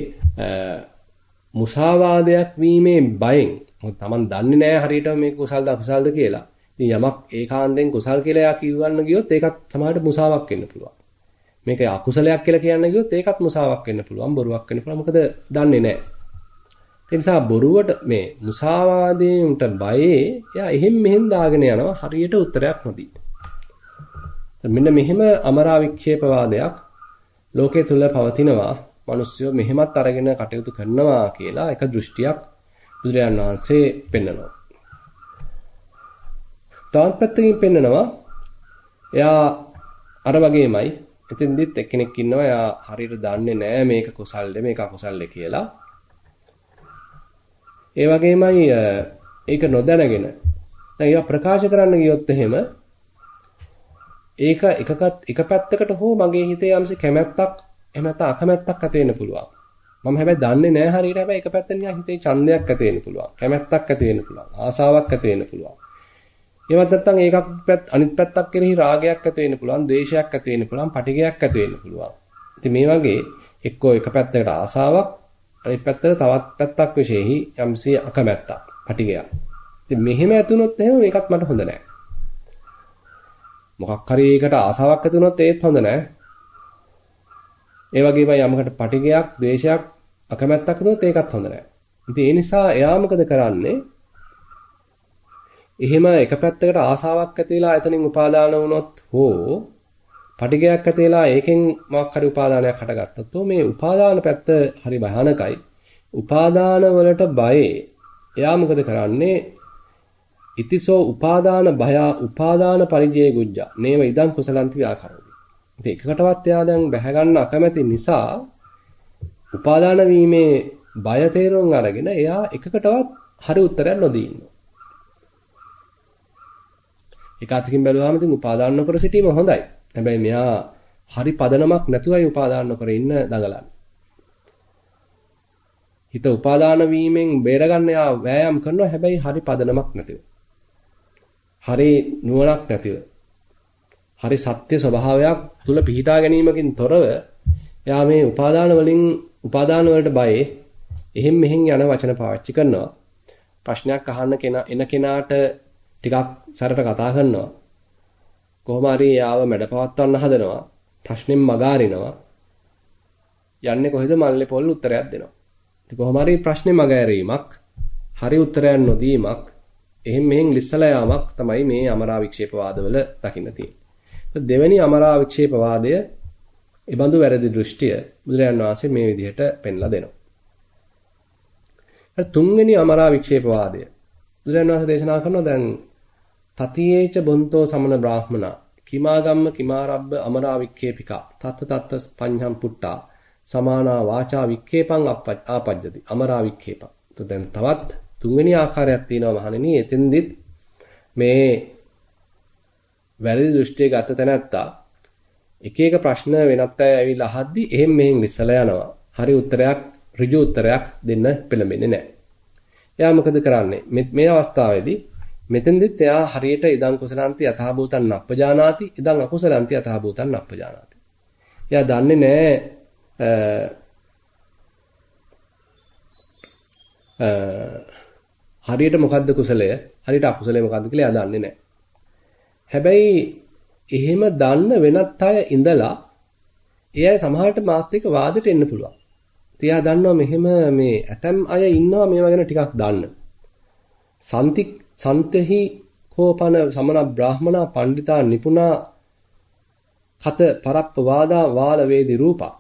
මුසාවාදයක් වීමේ බයෙන් මොකද Taman දන්නේ නැහැ හරියට මේක කුසල්ද අකුසල්ද කියලා. ඉතින් යමක් ඒකාන්තයෙන් කුසල් කියලා යා කිව්වන්න ගියොත් ඒකත් සමහරට මුසාවක් වෙන්න පුළුවන්. මේක අකුසලයක් කියලා කියන්න ගියොත් ඒකත් මුසාවක් වෙන්න පුළුවන් බොරුවක් වෙන්න පුළුවන්. මොකද දන්නේ නැහැ. ඒ නිසා බොරුවට මේ මුසාවාදයට බයේ එයා එහෙම් මෙහෙන් දාගෙන යනවා හරියට උත්තරයක් නොදී. මෙන්න මෙහෙම අමරා වික්ෂේපවාදයක් ලෝකයේ තුල පවතිනවා. මිනිස්සුયો මෙහෙමත් අරගෙන කටයුතු කරනවා කියලා එක දෘෂ්ටියක් බුදුරජාන් වහන්සේ පෙන්නනවා. තවත් පැත්තකින් පෙන්නනවා එයා අර වගේමයි එතෙන්දිත් එක්කෙනෙක් ඉන්නවා එයා හරියට දන්නේ නැහැ මේක කුසල්ද මේක අකුසල්ද කියලා. ඒ වගේමයි ඒක නොදැනගෙන දැන් ඒවා ප්‍රකාශ කරන්න ගියොත් එහෙම ඒක එකකත් එක පැත්තකට හෝ මගේ හිතේ යම්සි කැමැත්තක් එහෙම නැත්නම් අකමැත්තක් ඇති වෙන්න පුළුවන්. මම හැබැයි දන්නේ නැහැ හරියට හැබැයි එක පැත්තෙන් නිකන් හිතේ ඡන්දයක් ඇති වෙන්න පුළුවන්. කැමැත්තක් ඇති වෙන්න පුළුවන්. ආසාවක් ඇති වෙන්න පුළුවන්. එහෙමත් නැත්නම් ඒකක් පැත්ත අනිත් පැත්තක් කෙරෙහි රාගයක් ඇති වෙන්න පුළුවන්, ද්වේෂයක් ඇති වෙන්න පුළුවන්, පටිඝයක් ඇති වෙන්න පුළුවන්. ඉතින් මේ වගේ එක්කෝ එක පැත්තකට ආසාවක්, අනිත් පැත්තට තවත් පැත්තක් විශේෂයි යම්සේ අකමැත්තක්, පටිඝයක්. ඉතින් මෙහෙම ඇතුනොත් එහෙම මේකත් මට හොඳ නැහැ. මොකක් හරි ඒකට ආසාවක් ඇති වුණොත් ඒත් හොඳ නැහැ. ඒ වගේමයි යමකට පටිගයක්, ද්වේෂයක්, අකමැත්තක් දුනොත් ඒකත් හොඳ නැහැ. ඉතින් ඒ නිසා එයා මොකද කරන්නේ? එහෙම එක පැත්තකට ආසාවක් ඇති වෙලා එතනින් උපාදාන වුණොත් හෝ පටිගයක් ඇති වෙලා ඒකෙන් මොකක් හරි උපාදානයක් හටගත්තොත් මේ උපාදාන පැත්ත හරි භයානකයි. උපාදාන වලට බයේ එයා මොකද කරන්නේ? ඉතිසෝ උපාදාන භය උපාදාන පරිජේ ගුජ්ජා. නේව ඉදං කුසලන්ති ව්‍යාකරෝ. ඉතින් එකකටවත් එයා දැන් බැහැ ගන්න අකමැති නිසා උපාදාන වීමේ බය තේරුම් අරගෙන එයා එකකටවත් හරි උත්තරයක් නොදී ඉන්නවා. එක අතකින් බැලුවාම ඉතින් උපාදාන නොකර සිටීම හොඳයි. හැබැයි මෙයා හරි පදනමක් නැතුවයි උපාදාන නොකර ඉන්න දඟලන්නේ. හිත උපාදාන වීමෙන් බේරගන්න යා වෑයම් කරනවා හැබැයි හරි පදනමක් නැතිව. හරි නුවණක් නැතිව. හරි සත්‍ය ස්වභාවයක් තුල පිහිටා ගැනීමකින් තොරව එයා මේ උපාදාන වලින් උපාදාන වලට බයේ එහෙම් මෙහෙන් යන වචන පාවිච්චි කරනවා. ප්‍රශ්නයක් අහන්න කෙනා එන කෙනාට ටිකක් සරට කතා කරනවා. කොහොම හරි යාව මැඩපවත්වන්න හදනවා. ප්‍රශ්නෙන් මගාරිනවා. යන්නේ කොහෙද මල්ලේ පොල් උත්තරයක් දෙනවා. ඉතින් කොහොම හරි ප්‍රශ්නේ මගෑරීමක්, හරි උත්තරයක් නොදීමක්, එහෙන් මෙහෙන් ලිස්සලා යාමක් තමයි මේ අමරා වික්ෂේපවාදවල දකින්න තියෙන්නේ. දෙවැනි අමරා වික්ෂේපවාදය ඒබඳු වැරදි දෘෂ්ටිය බුදුරජාන් වහන්සේ මේ විදිහට පෙන්ලා දෙනවා. තුන්වෙනි අමරා වික්ෂේපවාදය බුදුරජාන් වහන්සේ දේශනා කරනවා දැන් තතියේච බොන්තෝ සමන බ්‍රාහ්මනා කිමාගම්ම කිමාරබ්බ අමරා වික්ඛේපිකා තත්ත තත්ත පඤ්ඤම් පුට්ටා සමානා වාචා වික්ඛේපං ආපජ්ජති අමරා වික්ඛේපං. તો දැන් තවත් තුන්වෙනි ආකාරයක් තියෙනවා මහණෙනි. එතෙන්දිත් මේ වැරදි දෘෂ්ටිය ගත තැනැත්තා එක එක ප්‍රශ්න වෙනත් අය ඇවිල්ලා අහද්දි එහෙම මෙහෙන් ඉස්සලා යනවා. හරි උත්තරයක් ඍජු උත්තරයක් දෙන්න පෙළඹෙන්නේ නැහැ. එයා මොකද කරන්නේ? මේ අවස්ථාවේදී මෙතෙන්දිත් එයා හරියට ඉදං කුසලන්ති යථාභූතං නප්පජානාති ඉදං අකුසලන්ති යථාභූතං නප්පජානාති. එයා දන්නේ නැහැ හරියට මොකද්ද කුසලය හරියට අකුසලය මොකද්ද කියලා එයා දන්නේ නැහැ. හැබැයි එහෙම දන්න වෙනත් අය ඉඳලා ඒ අය සමහරට මාත් එක්ක වාදෙට එන්න පුළුවන්. තියා දන්නවා මෙහෙම මේ ඇතම් අය ඉන්නවා මේවා ගැන ටිකක් දන්න. සම්ති සන්තෙහි කෝපන සමන බ්‍රාහමනා පණ්ඩිතා නිපුණා කත පරප්ප වාදා වාල වේදි රූපා.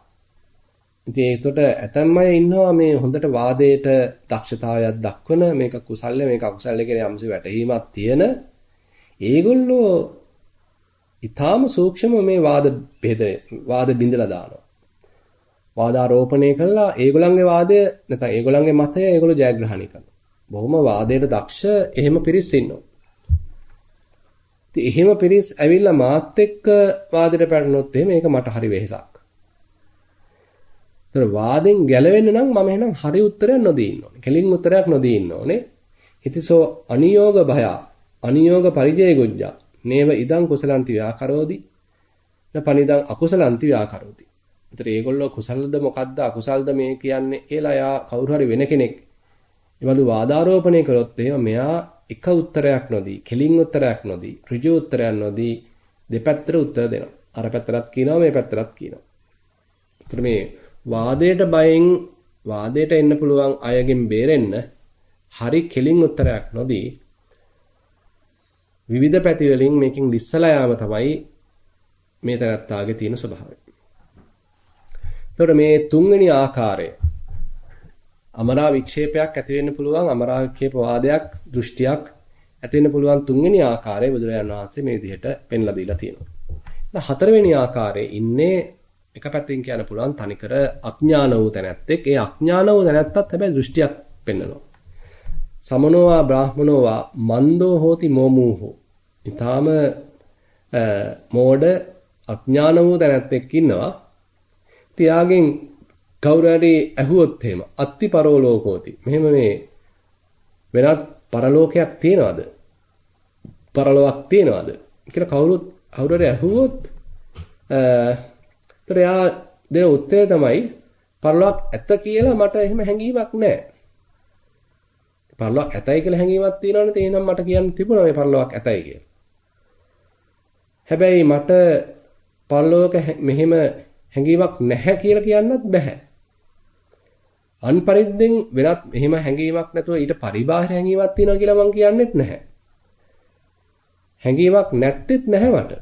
ඉතින් ඒකට ඇතම් අය ඉන්නවා මේ හොඳට වාදයට දක්ෂතාවයක් දක්වන මේක කුසල්ය මේක අකුසල්ය කියලා යම්සි වැටහීමක් තියෙන ඒගොල්ලෝ ඊටාම සූක්ෂම මේ වාද බෙද වාද බිඳලා දානවා. වාදාරෝපණය කළා ඒගොල්ලන්ගේ වාදය නැත්නම් ඒගොල්ලන්ගේ මතය ඒගොල්ලෝ ජයග්‍රහණය කරනවා. බොහොම වාදයට දක්ෂ එහෙම පිරිස් ඉන්නවා. ඉතින් එහෙම පිරිස් ඇවිල්ලා මාත් එක්ක වාදයට පැටලුනොත් එහෙම ඒක මට හරි වෙහෙසක්. ඒතර වාදෙන් ගැලවෙන්න නම් මම එහෙනම් හරි උත්තරයක් නොදී ඉන්න ඕනේ. කෙලින් උත්තරයක් නොදී ඉන්න ඕනේ. හිතසෝ අනියෝග භය අනියෝග පරිජය ගොජ්ජා නේව ඉදං කුසලන්ති ව්‍යාකරෝදි නපනිදං අකුසලන්ති ව්‍යාකරෝති. ඒතර මේගොල්ලෝ කුසල්ද මොකද්ද අකුසල්ද මේ කියන්නේ කියලා යා කවුරු හරි වෙන කෙනෙක් එවලු වාදාරෝපණය කළොත් එහෙම මෙයා එක උත්තරයක් නොදී, කෙලින් උත්තරයක් නොදී, ඍජු උත්තරයක් නොදී දෙපැත්තට උත්තර දෙනවා. අර පැත්තටත් කියනවා මේ පැත්තටත් කියනවා. ඒතර මේ වාදයට බයෙන් වාදයට එන්න පුළුවන් අයගෙන් බේරෙන්න හරි කෙලින් උත්තරයක් නොදී විවිධ පැති වලින් මේකෙන් ලිස්සලා යාම තමයි මේ තරත්තාගේ තියෙන ස්වභාවය. එතකොට මේ තුන්වෙනි ආකාරය අමරා වික්ෂේපයක් ඇති වෙන්න පුළුවන් අමරා වික්ෂේප වාදයක් දෘෂ්ටියක් ඇති වෙන්න පුළුවන් තුන්වෙනි ආකාරය බුදුරජාණන් වහන්සේ මේ විදිහට පෙන්ලා දීලා තියෙනවා. දැන් හතරවෙනි ආකාරයේ ඉන්නේ එක පැත්තකින් කියන්න පුළුවන් තනිකර අඥාන වූ තැනැත්තෙක්. ඒ අඥාන වූ තැනැත්තත් හැබැයි දෘෂ්ටියක් පෙන්වනවා. සමනෝවා බ්‍රාහමනෝවා මන්දෝ හෝති මොමූහෝ. ඊටාම මෝඩ අඥාන වූ තැනැත්තෙක් ඉන්නවා. තියාගෙන් කවුරු හරි ඇහුවොත් එහෙම අත්ති පරෝලෝකෝති. මෙහෙම මේ වෙනත් පරලෝකයක් තියනවද? පරලෝකයක් තියනවද? කියලා කවුරුත් කවුරු හරි ඇහුවොත් එතකොට යා දෙන උත්තරය තමයි පරලෝකයක් ඇත කියලා මට එහෙම හැඟීමක් නැහැ. පරලෝකයක් ඇතයි කියලා හැඟීමක් තියෙනවනේ එහෙනම් මට කියන්න තිබුණා මේ පරලෝකයක් ඇතයි කියලා. හැබැයි මට පරලෝක මෙහෙම හැඟීමක් නැහැ කියලා කියන්නත් බෑ. අන්පරිද්දෙන් වෙනත් එහෙම හැඟීමක් නැතුව ඊට පරිබාහිර හැඟීමක් තියෙනවා කියලා මම කියන්නෙත් නැහැ. හැඟීමක් නැත්තේත් නැහැ මට.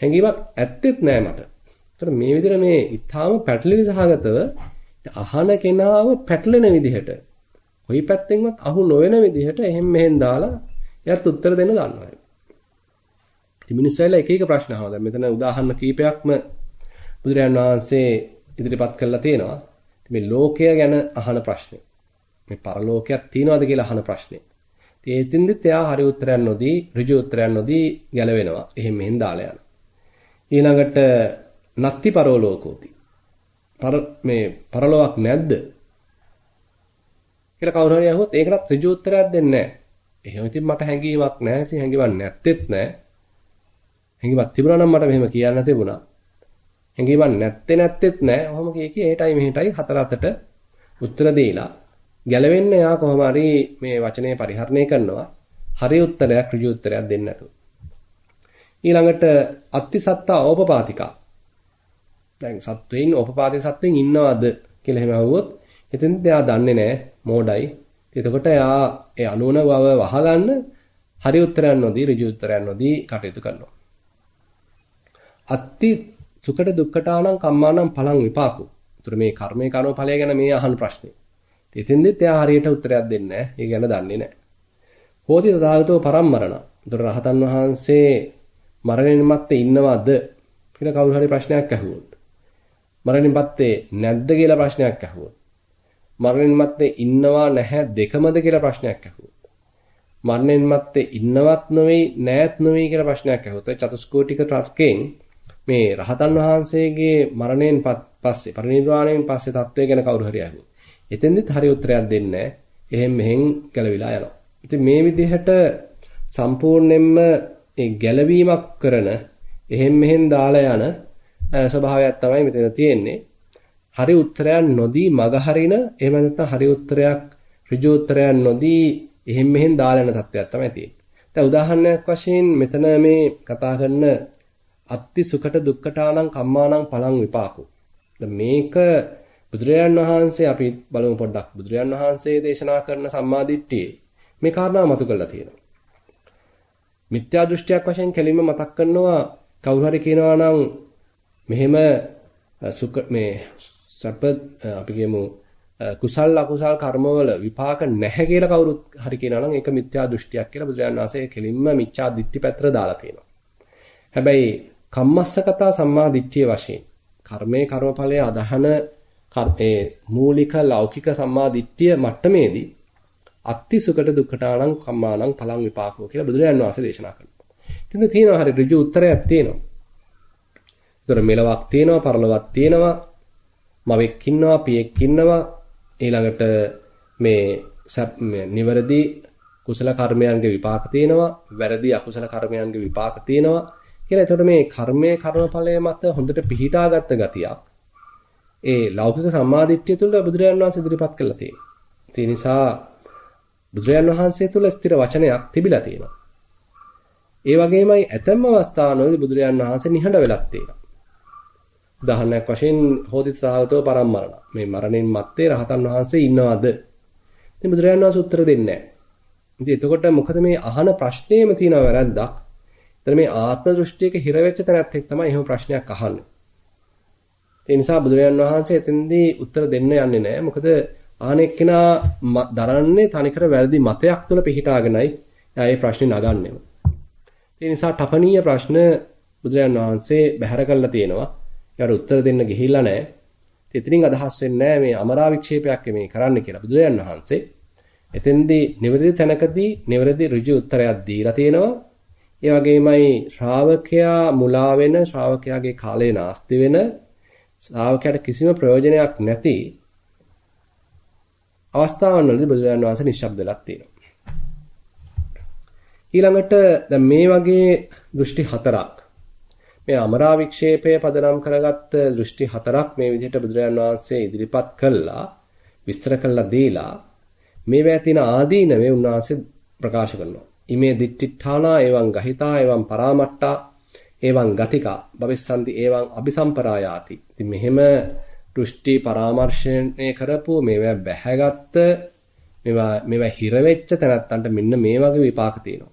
හැඟීමක් ඇත්තෙත් නැහැ මට. ඒතර මේ විදිහට මේ ඊටාම පැටලිලි සහගතව අහන කෙනාව පැටලෙන විදිහට කොයි පැත්තෙන්වත් අහු නොවන විදිහට එහෙම් මෙහෙන් දාලා එයාට උත්තර දෙන්න දන්නවා. ඉතින් මිනිස්සුයිලා එක එක ප්‍රශ්න අහනවා. දැන් මෙතන උදාහරණ කීපයක්ම බුදුරජාන් වහන්සේ ඉදිරිපත් කළා තියෙනවා. මේ ලෝකය ගැන අහන ප්‍රශ්නේ. මේ පරලෝකයක් තියනවාද කියලා අහන ප්‍රශ්නේ. ඉතින් ඒ තින්දිත් එයා හරි උත්තරයක් නොදී ඍජු උත්තරයක් නොදී ගැලවෙනවා. එහෙම මෙහෙන් දාලා යනවා. ඊළඟට නත්ති පරලෝකෝති. පර මේ පරලෝකයක් නැද්ද? කියලා කවුරු හරි අහුවොත් ඒකටත් ඍජු උත්තරයක් දෙන්නේ නැහැ. එහෙම ඉතින් මට හැඟීමක් නැහැ. ඉතින් හැඟීමක් නැත්තේත් නැහැ. හැඟීමක් තිබුණා නම් මට මෙහෙම කියන්න තිබුණා. හැඟීමක් නැත්තේ නැත්තේත් නැහැ. ඔහොම කිය කී ඒටයි මෙහෙටයි හතර අතට උත්තර දීලා ගැලවෙන්න යා කොහොම හරි මේ වචනේ පරිහරණය කරනවා. හරි උත්තරයක් ඍජු උත්තරයක් දෙන්න නැතුව. ඊළඟට අත්ති සත්තා ඕපපාතිකා. දැන් සත්වෙයින් ඕපපාතික සත්වෙයින් ඉන්නවද කියලා එහෙම අහුවොත් එතෙන්ද එයා දන්නේ නැහැ මෝඩයි. එතකොට එයා ඒ අනුන බව වහගන්න හරි උත්තරයක් නොදී ඍජු උත්තරයක් නොදී කටයුතු කරනවා. අත්ති සුකට දුක්ඛටානම් කම්මානම් ඵලං විපාකෝ. උතර මේ කර්මයේ කර්ම ඵලය ගැන මේ අහන ප්‍රශ්නේ. ඉතින්දෙත් එයා හරියට උත්තරයක් දෙන්නේ නැහැ. ඒ ගැන දන්නේ නැහැ. හෝති තථාගතෝ පරම්මරණ. උතර රහතන් වහන්සේ මරණයෙන් මත්තේ ඉන්නවද කියලා කවුරු හරි ප්‍රශ්නයක් අහුවොත් මරණයෙන් මත්තේ නැද්ද කියලා ප්‍රශ්නයක් අහුවොත් මරණයෙන් මත්තේ ඉන්නවා නැහැ දෙකමද කියලා ප්‍රශ්නයක් අහුවොත් මරණයෙන් මත්තේ ඉන්නවත් නොවේ නැත් නොවේ කියලා ප්‍රශ්නයක් අහුවොත් චතුස්කෝටික තර්කයෙන් මේ රහතන් වහන්සේගේ මරණයෙන් පස්සේ පරිනිර්වාණයෙන් පස්සේ தත්වය ගැන කවුරු හරි අහුවොත් එතෙන්දිත් හරි උත්තරයක් දෙන්නේ නැහැ. එහෙන් මෙහෙන් ගැලවිලා යනවා. ඉතින් මේ විදිහට සම්පූර්ණයෙන්ම ඒ ගැලවීමක් කරන එහෙන් මෙහෙන් දාලා යන ස්වභාවයක් තමයි මෙතන තියෙන්නේ. හරි උත්තරයක් නොදී මග හරින එහෙම නැත්නම් හරි උත්තරයක් ඍජු උත්තරයක් නොදී එහෙන් මෙහෙන් දාලා යන තත්ත්වයක් තමයි තියෙන්නේ. දැන් උදාහරණයක් වශයෙන් මෙතන මේ කතා කරන අත්ති සුකට දුක්ඛටානං කම්මානං පලං විපාකෝ. දැන් මේක බුදුරජාන් වහන්සේ අපි බලමු පොඩ්ඩක් බුදුරජාන් වහන්සේ දේශනා කරන සම්මාදිට්ඨියේ මේ කාරණා මතු කරලා තියෙනවා. මිත්‍යා දෘෂ්ටියක් වශයෙන් කෙලින්ම මතක් කරනවා කවුරු හරි කියනවා නම් මෙහෙම සුඛ මේ සප අපි කියමු කුසල් අකුසල් කර්මවල විපාක නැහැ කියලා කවුරුත් හරි කියනවා නම් ඒක මිත්‍යා දෘෂ්ටියක් කියලා බුදුරජාණන් වහන්සේ කෙලින්ම මිච්ඡා දිට්ඨි පැත්තට දාලා තියෙනවා. හැබැයි කම්මස්සකතා සම්මා දිට්ඨිය වශයෙන් කර්මයේ කර්මඵලයේ අදහන ඒ මූලික ලෞකික සම්මා දිට්ඨිය මට්ටමේදී අත්ති සුකට දුක්ඛටාණං කම්මාණං පලං විපාකෝ කියලා බුදුරජාණන් වහන්සේ දේශනා කරනවා. ඉතින් තියෙනවා හරි ඍජු උත්තරයක් තියෙනවා. ඒතර මෙලවක් තියෙනවා, පරලොවක් තියෙනවා, මවෙක් ඉන්නවා, පියෙක් ඉන්නවා. ඊළඟට මේ නිවැරදි කුසල කර්මයන්ගේ විපාක තියෙනවා, වැරදි අකුසල කර්මයන්ගේ විපාක තියෙනවා කියලා. එතකොට මේ කර්මයේ කර්මඵලය මත හොඳට පිහිටාගත්ත ගතියක් ඒ ලෞකික සම්මාදිට්ඨිය තුළ බුදුරජාණන් වහන්සේ ඉදිරිපත් කළා තියෙනවා. ඒ නිසා බුදුරජාණන් වහන්සේ තුළ ස්ථිර වචනයක් තිබිලා තියෙනවා. ඒ වගේමයි ඇතැම් අවස්ථාවලදී බුදුරජාණන් වහන්සේ නිහඬ වෙලක් තියෙනවා. උදාහරණයක් වශයෙන් හෝදිත සාගතව පරම්මරණ. මේ මරණින් මත්තේ රහතන් වහන්සේ ඉන්නවද? ඉතින් බුදුරජාණන් වහන්සේ උත්තර දෙන්නේ නැහැ. ඉතින් එතකොට මොකද මේ අහන ප්‍රශ්නේම තියෙන වැරද්දක්. එතන මේ ආත්ම දෘෂ්ටියක හිර වෙච්ච තැනත් එක්ක තමයි එහෙම ප්‍රශ්නයක් අහන්නේ. ඒ නිසා බුදුරජාණන් වහන්සේ එතෙන්දී උත්තර දෙන්න යන්නේ නැහැ. මොකද ආන එක්කෙනා දරන්නේ තනිකර වැරදි මතයක් තුළ පිහිටාගෙනයි එයා මේ ප්‍රශ්නේ නගන්නේම. ඒ නිසා තපනීය ප්‍රශ්න බුදුරජාණන් වහන්සේ බැහැර කළා තියෙනවා. ඒකට උත්තර දෙන්න ගිහිල්ලා නැහැ. එතනින් අදහස් වෙන්නේ මේ අමරා වික්ෂේපයක් මේ කරන්න කියලා බුදුරජාණන් වහන්සේ. එතෙන්දී නිවැරදි තැනකදී නිවැරදි ඍජු උත්තරයක් දීලා තියෙනවා. ඒ වගේමයි ශ්‍රාවකයා මුලා වෙන ශ්‍රාවකයාගේ කාලේ නාස්ති වෙන ශ්‍රාවකයාට කිසිම ප්‍රයෝජනයක් නැති අවස්ථාවන් වලදී බුදුරජාණන් වහන්සේ නිශ්ශබ්ද වෙලක් තියෙනවා. ඊළඟට දැන් මේ වගේ දෘෂ්ටි හතරක් මේ අමරා වික්ෂේපය පදනම් කරගත්ත දෘෂ්ටි හතරක් මේ විදිහට බුදුරජාණන් වහන්සේ ඉදිරිපත් කළා විස්තර කළා දීලා මේවැය තියෙන ආදීනවේ උන්වහන්සේ ප්‍රකාශ කරනවා. ඉමේ දිට්ඨිඨානා එවං ගහිතා එවං පරාමට්ටා එවං ගතිකා භවිස්සන්ති එවං අபிසම්පරායාති. ඉතින් මෙහෙම දෘෂ්ටි පරාමර්ශණය කරපු මේවා බැහැගත්ත මේවා මේවා හිර වෙච්ච තැනත්තන්ට මෙන්න මේ වගේ විපාක තියෙනවා.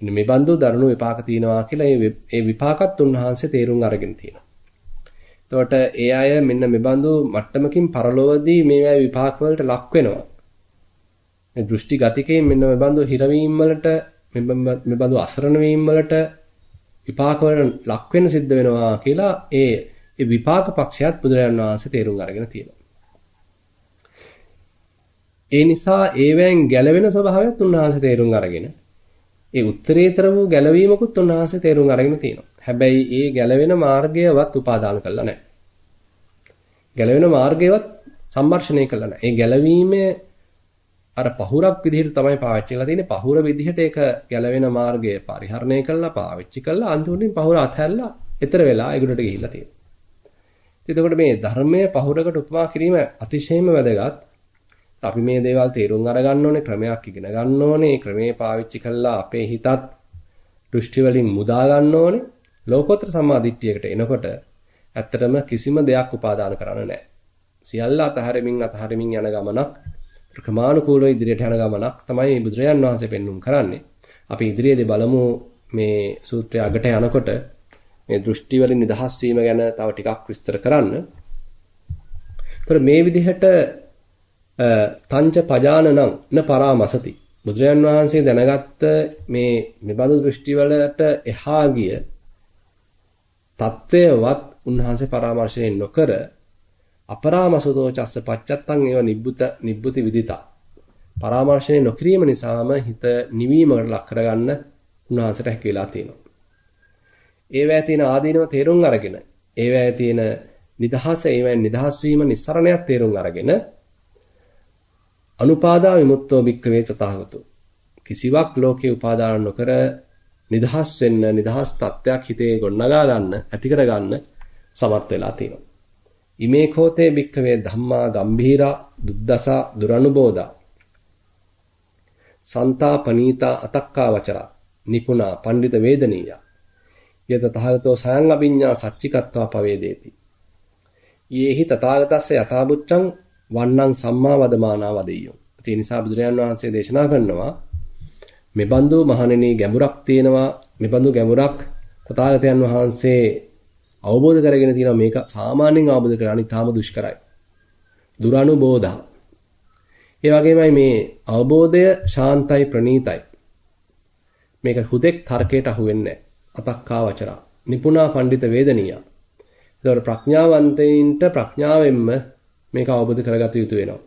මෙන්න මේ බඳු දරුණු විපාක තියෙනවා කියලා ඒ විපාකත් උන්වහන්සේ තේරුම් අරගෙන තියෙනවා. එතකොට ඒ අය මෙන්න මේ බඳු මට්ටමකින් පරලොවදී මේවා විපාක වලට ලක් වෙනවා. මේ දෘෂ්ටි ගතිකයෙන් මෙන්න මේ බඳු හිරවීම වලට මේ බඳු අසරණ වීම වලට විපාක වලට ලක් වෙන්න සිද්ධ වෙනවා කියලා ඒ ඒ විපාක පක්ෂයත් බුදුරජාණන් වහන්සේ තේරුම් අරගෙන තියෙනවා. ඒ නිසා ඒවෙන් ගැලවෙන ස්වභාවයත් උන්වහන්සේ තේරුම් අරගෙන ඒ උත්තරීතර වූ ගැලවීමකුත් උන්වහන්සේ තේරුම් අරගෙන තියෙනවා. හැබැයි ඒ ගැලවෙන මාර්ගයවත් උපාදාන කළා නැහැ. ගැලවෙන මාර්ගයවත් සම්මර්ෂණය කළා නැහැ. ඒ ගැලවීමේ අර පහුරක් විදිහට තමයි පාවිච්චි කරලා තියෙන්නේ. පහුර විදිහට ඒක ගැලවෙන මාර්ගය පරිහරණය කළා පාවිච්චි කළා අන්තිමට පහුර අත්හැරලා ඈතර වෙලා ඒගොඩට ගිහිල්ලා තියෙනවා. එතකොට මේ ධර්මයේ පහුරකට උපමා කිරීම අතිශයින්ම වැදගත්. අපි මේ දේවල් තේරුම් අරගන්න ඕනේ ක්‍රමයක් ඉගෙන ගන්න ඕනේ ක්‍රමේ පාවිච්චි කළා අපේ හිතත් දෘෂ්ටි වලින් මුදා ගන්න ඕනේ ලෝකෝත්තර සම්මාදිට්ඨියකට එනකොට ඇත්තටම කිසිම දෙයක් උපාදාන කරන්න නැහැ සියල්ල අතහැරමින් අතහැරමින් යන ගමනක් ක්‍රමානුකූලව ඉදිරියට යන ගමනක් තමයි බුදුරජාන් වහන්සේ පෙන්눔 කරන්නේ අපි ඉදිරියේදී බලමු මේ සූත්‍රය අගට යනකොට මේ දෘෂ්ටි වලින් නිදහස් වීම ගැන තව ටිකක් විස්තර කරන්න. ඒතර මේ විදිහට තංච පජානනං න පරාමසති. බුදුරජාන් වහන්සේ දැනගත්ත මේ මෙබඳු දෘෂ්ටිවලට එහා ගිය தත්වයවත් උන්වහන්සේ පරාමර්ශණය නොකර අපරාමසතෝ චස්ස පච්චත්තං ඒව නිබ්බුත නිබ්බුති විදිතා පරාමර්ශණය නොකිරීම නිසාම හිත නිවීමකට ලක් කරගන්න උන්වහන්සේට හැකි වෙලා තියෙනවා. ඒවැය තියෙන ආදීනව තේරුම් අරගෙන ඒවැය තියෙන නිදහස ඒවැය නිදහස් වීම නිස්සරණයක් තේරුම් අරගෙන අනුපාදා විමුක්තෝ භික්කවේ තථාගතෝ කිසිවක් ලෝකේ උපාදාන නොකර නිදහස් වෙන්න නිදහස් තත්ත්වයක් හිතේ ගොඩනගා ගන්න ඇති කර ගන්න සමර්ථ වෙලා තියෙනවා. ඉමේ කෝතේ භික්කවේ ධම්මා ගම්භීරා දුද්දසා දුරනුබෝධා සන්තා පනීතා අතක්කා වචරා නිපුණා පඬිත වේදනීය යත තථාගතෝ සයං අභිඤ්ඤා සච්චිකත්වා පවේදේති. යේහි තථාගතස්ස යථාබුච්ඡං වන්නං සම්මා වදමානා වදෙය්‍යෝ. ඒ නිසා බුදුරජාන් වහන්සේ දේශනා කරනවා මෙබඳු මහණෙනි ගැඹුරක් තියෙනවා. මෙබඳු ගැඹුරක් තථාගතයන් වහන්සේ අවබෝධ කරගෙන තියෙනවා මේක සාමාන්‍යයෙන් අවබෝධ කරගන්න ඉතාම දුෂ්කරයි දුරනුබෝධා ඒ වගේමයි මේ අවබෝධය ශාන්තයි ප්‍රණීතයි. මේක හුදෙක් තර්කයට අහු වෙන්නේ අතක්කා වචරා. නිපුණා පඬිත වේදනීය. ඒතකොට ප්‍රඥාවන්තයින්ට ප්‍රඥාවෙන්ම මේක අවබෝධ කරගත යුතු වෙනවා.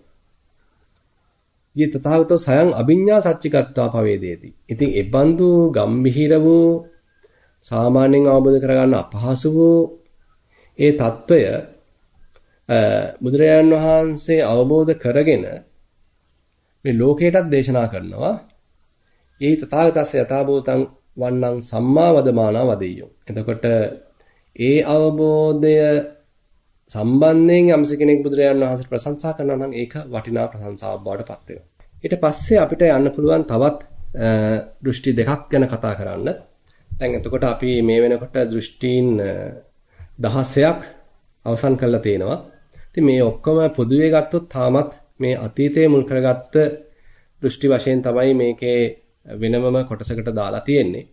ඊ තථාගතෝ සයන් අභිඤ්ඤා සච්චිකත්වා පවේදේති. ඉතින් ඒ බඳු ගම්භීර වූ සාමාන්‍යයෙන් අවබෝධ කරගන්න අපහසු වූ ඒ తত্ত্বය බුදුරජාන් වහන්සේ අවබෝධ කරගෙන මේ ලෝකයටත් දේශනා කරනවා ඒ තථාගතස්ස යථාභූතං වන්නං සම්මා වදමානා වදෙය්‍යෝ. එතකොට ඒ අවබෝධය සම්බන්ධයෙන් යම්ස කෙනෙක් බුදුරජාන් වහන්සේ ප්‍රශංසා කරනවා නම් ඒක වටිනා ප්‍රශංසාවක් බවට පත් වෙනවා. ඊට පස්සේ අපිට යන්න පුළුවන් තවත් දෘෂ්ටි දෙකක් ගැන කතා කරන්න. දැන් එතකොට අපි මේ වෙනකොට දෘෂ්ටීන් 16ක් අවසන් කරලා තියෙනවා. ඉතින් මේ ඔක්කොම පොදුවේ ගත්තොත් තාමත් මේ අතීතයේ මුල් කරගත්ත දෘෂ්ටි වශයෙන් තමයි මේකේ වෙනමම කොටසකට දාලා තියෙන්නේ.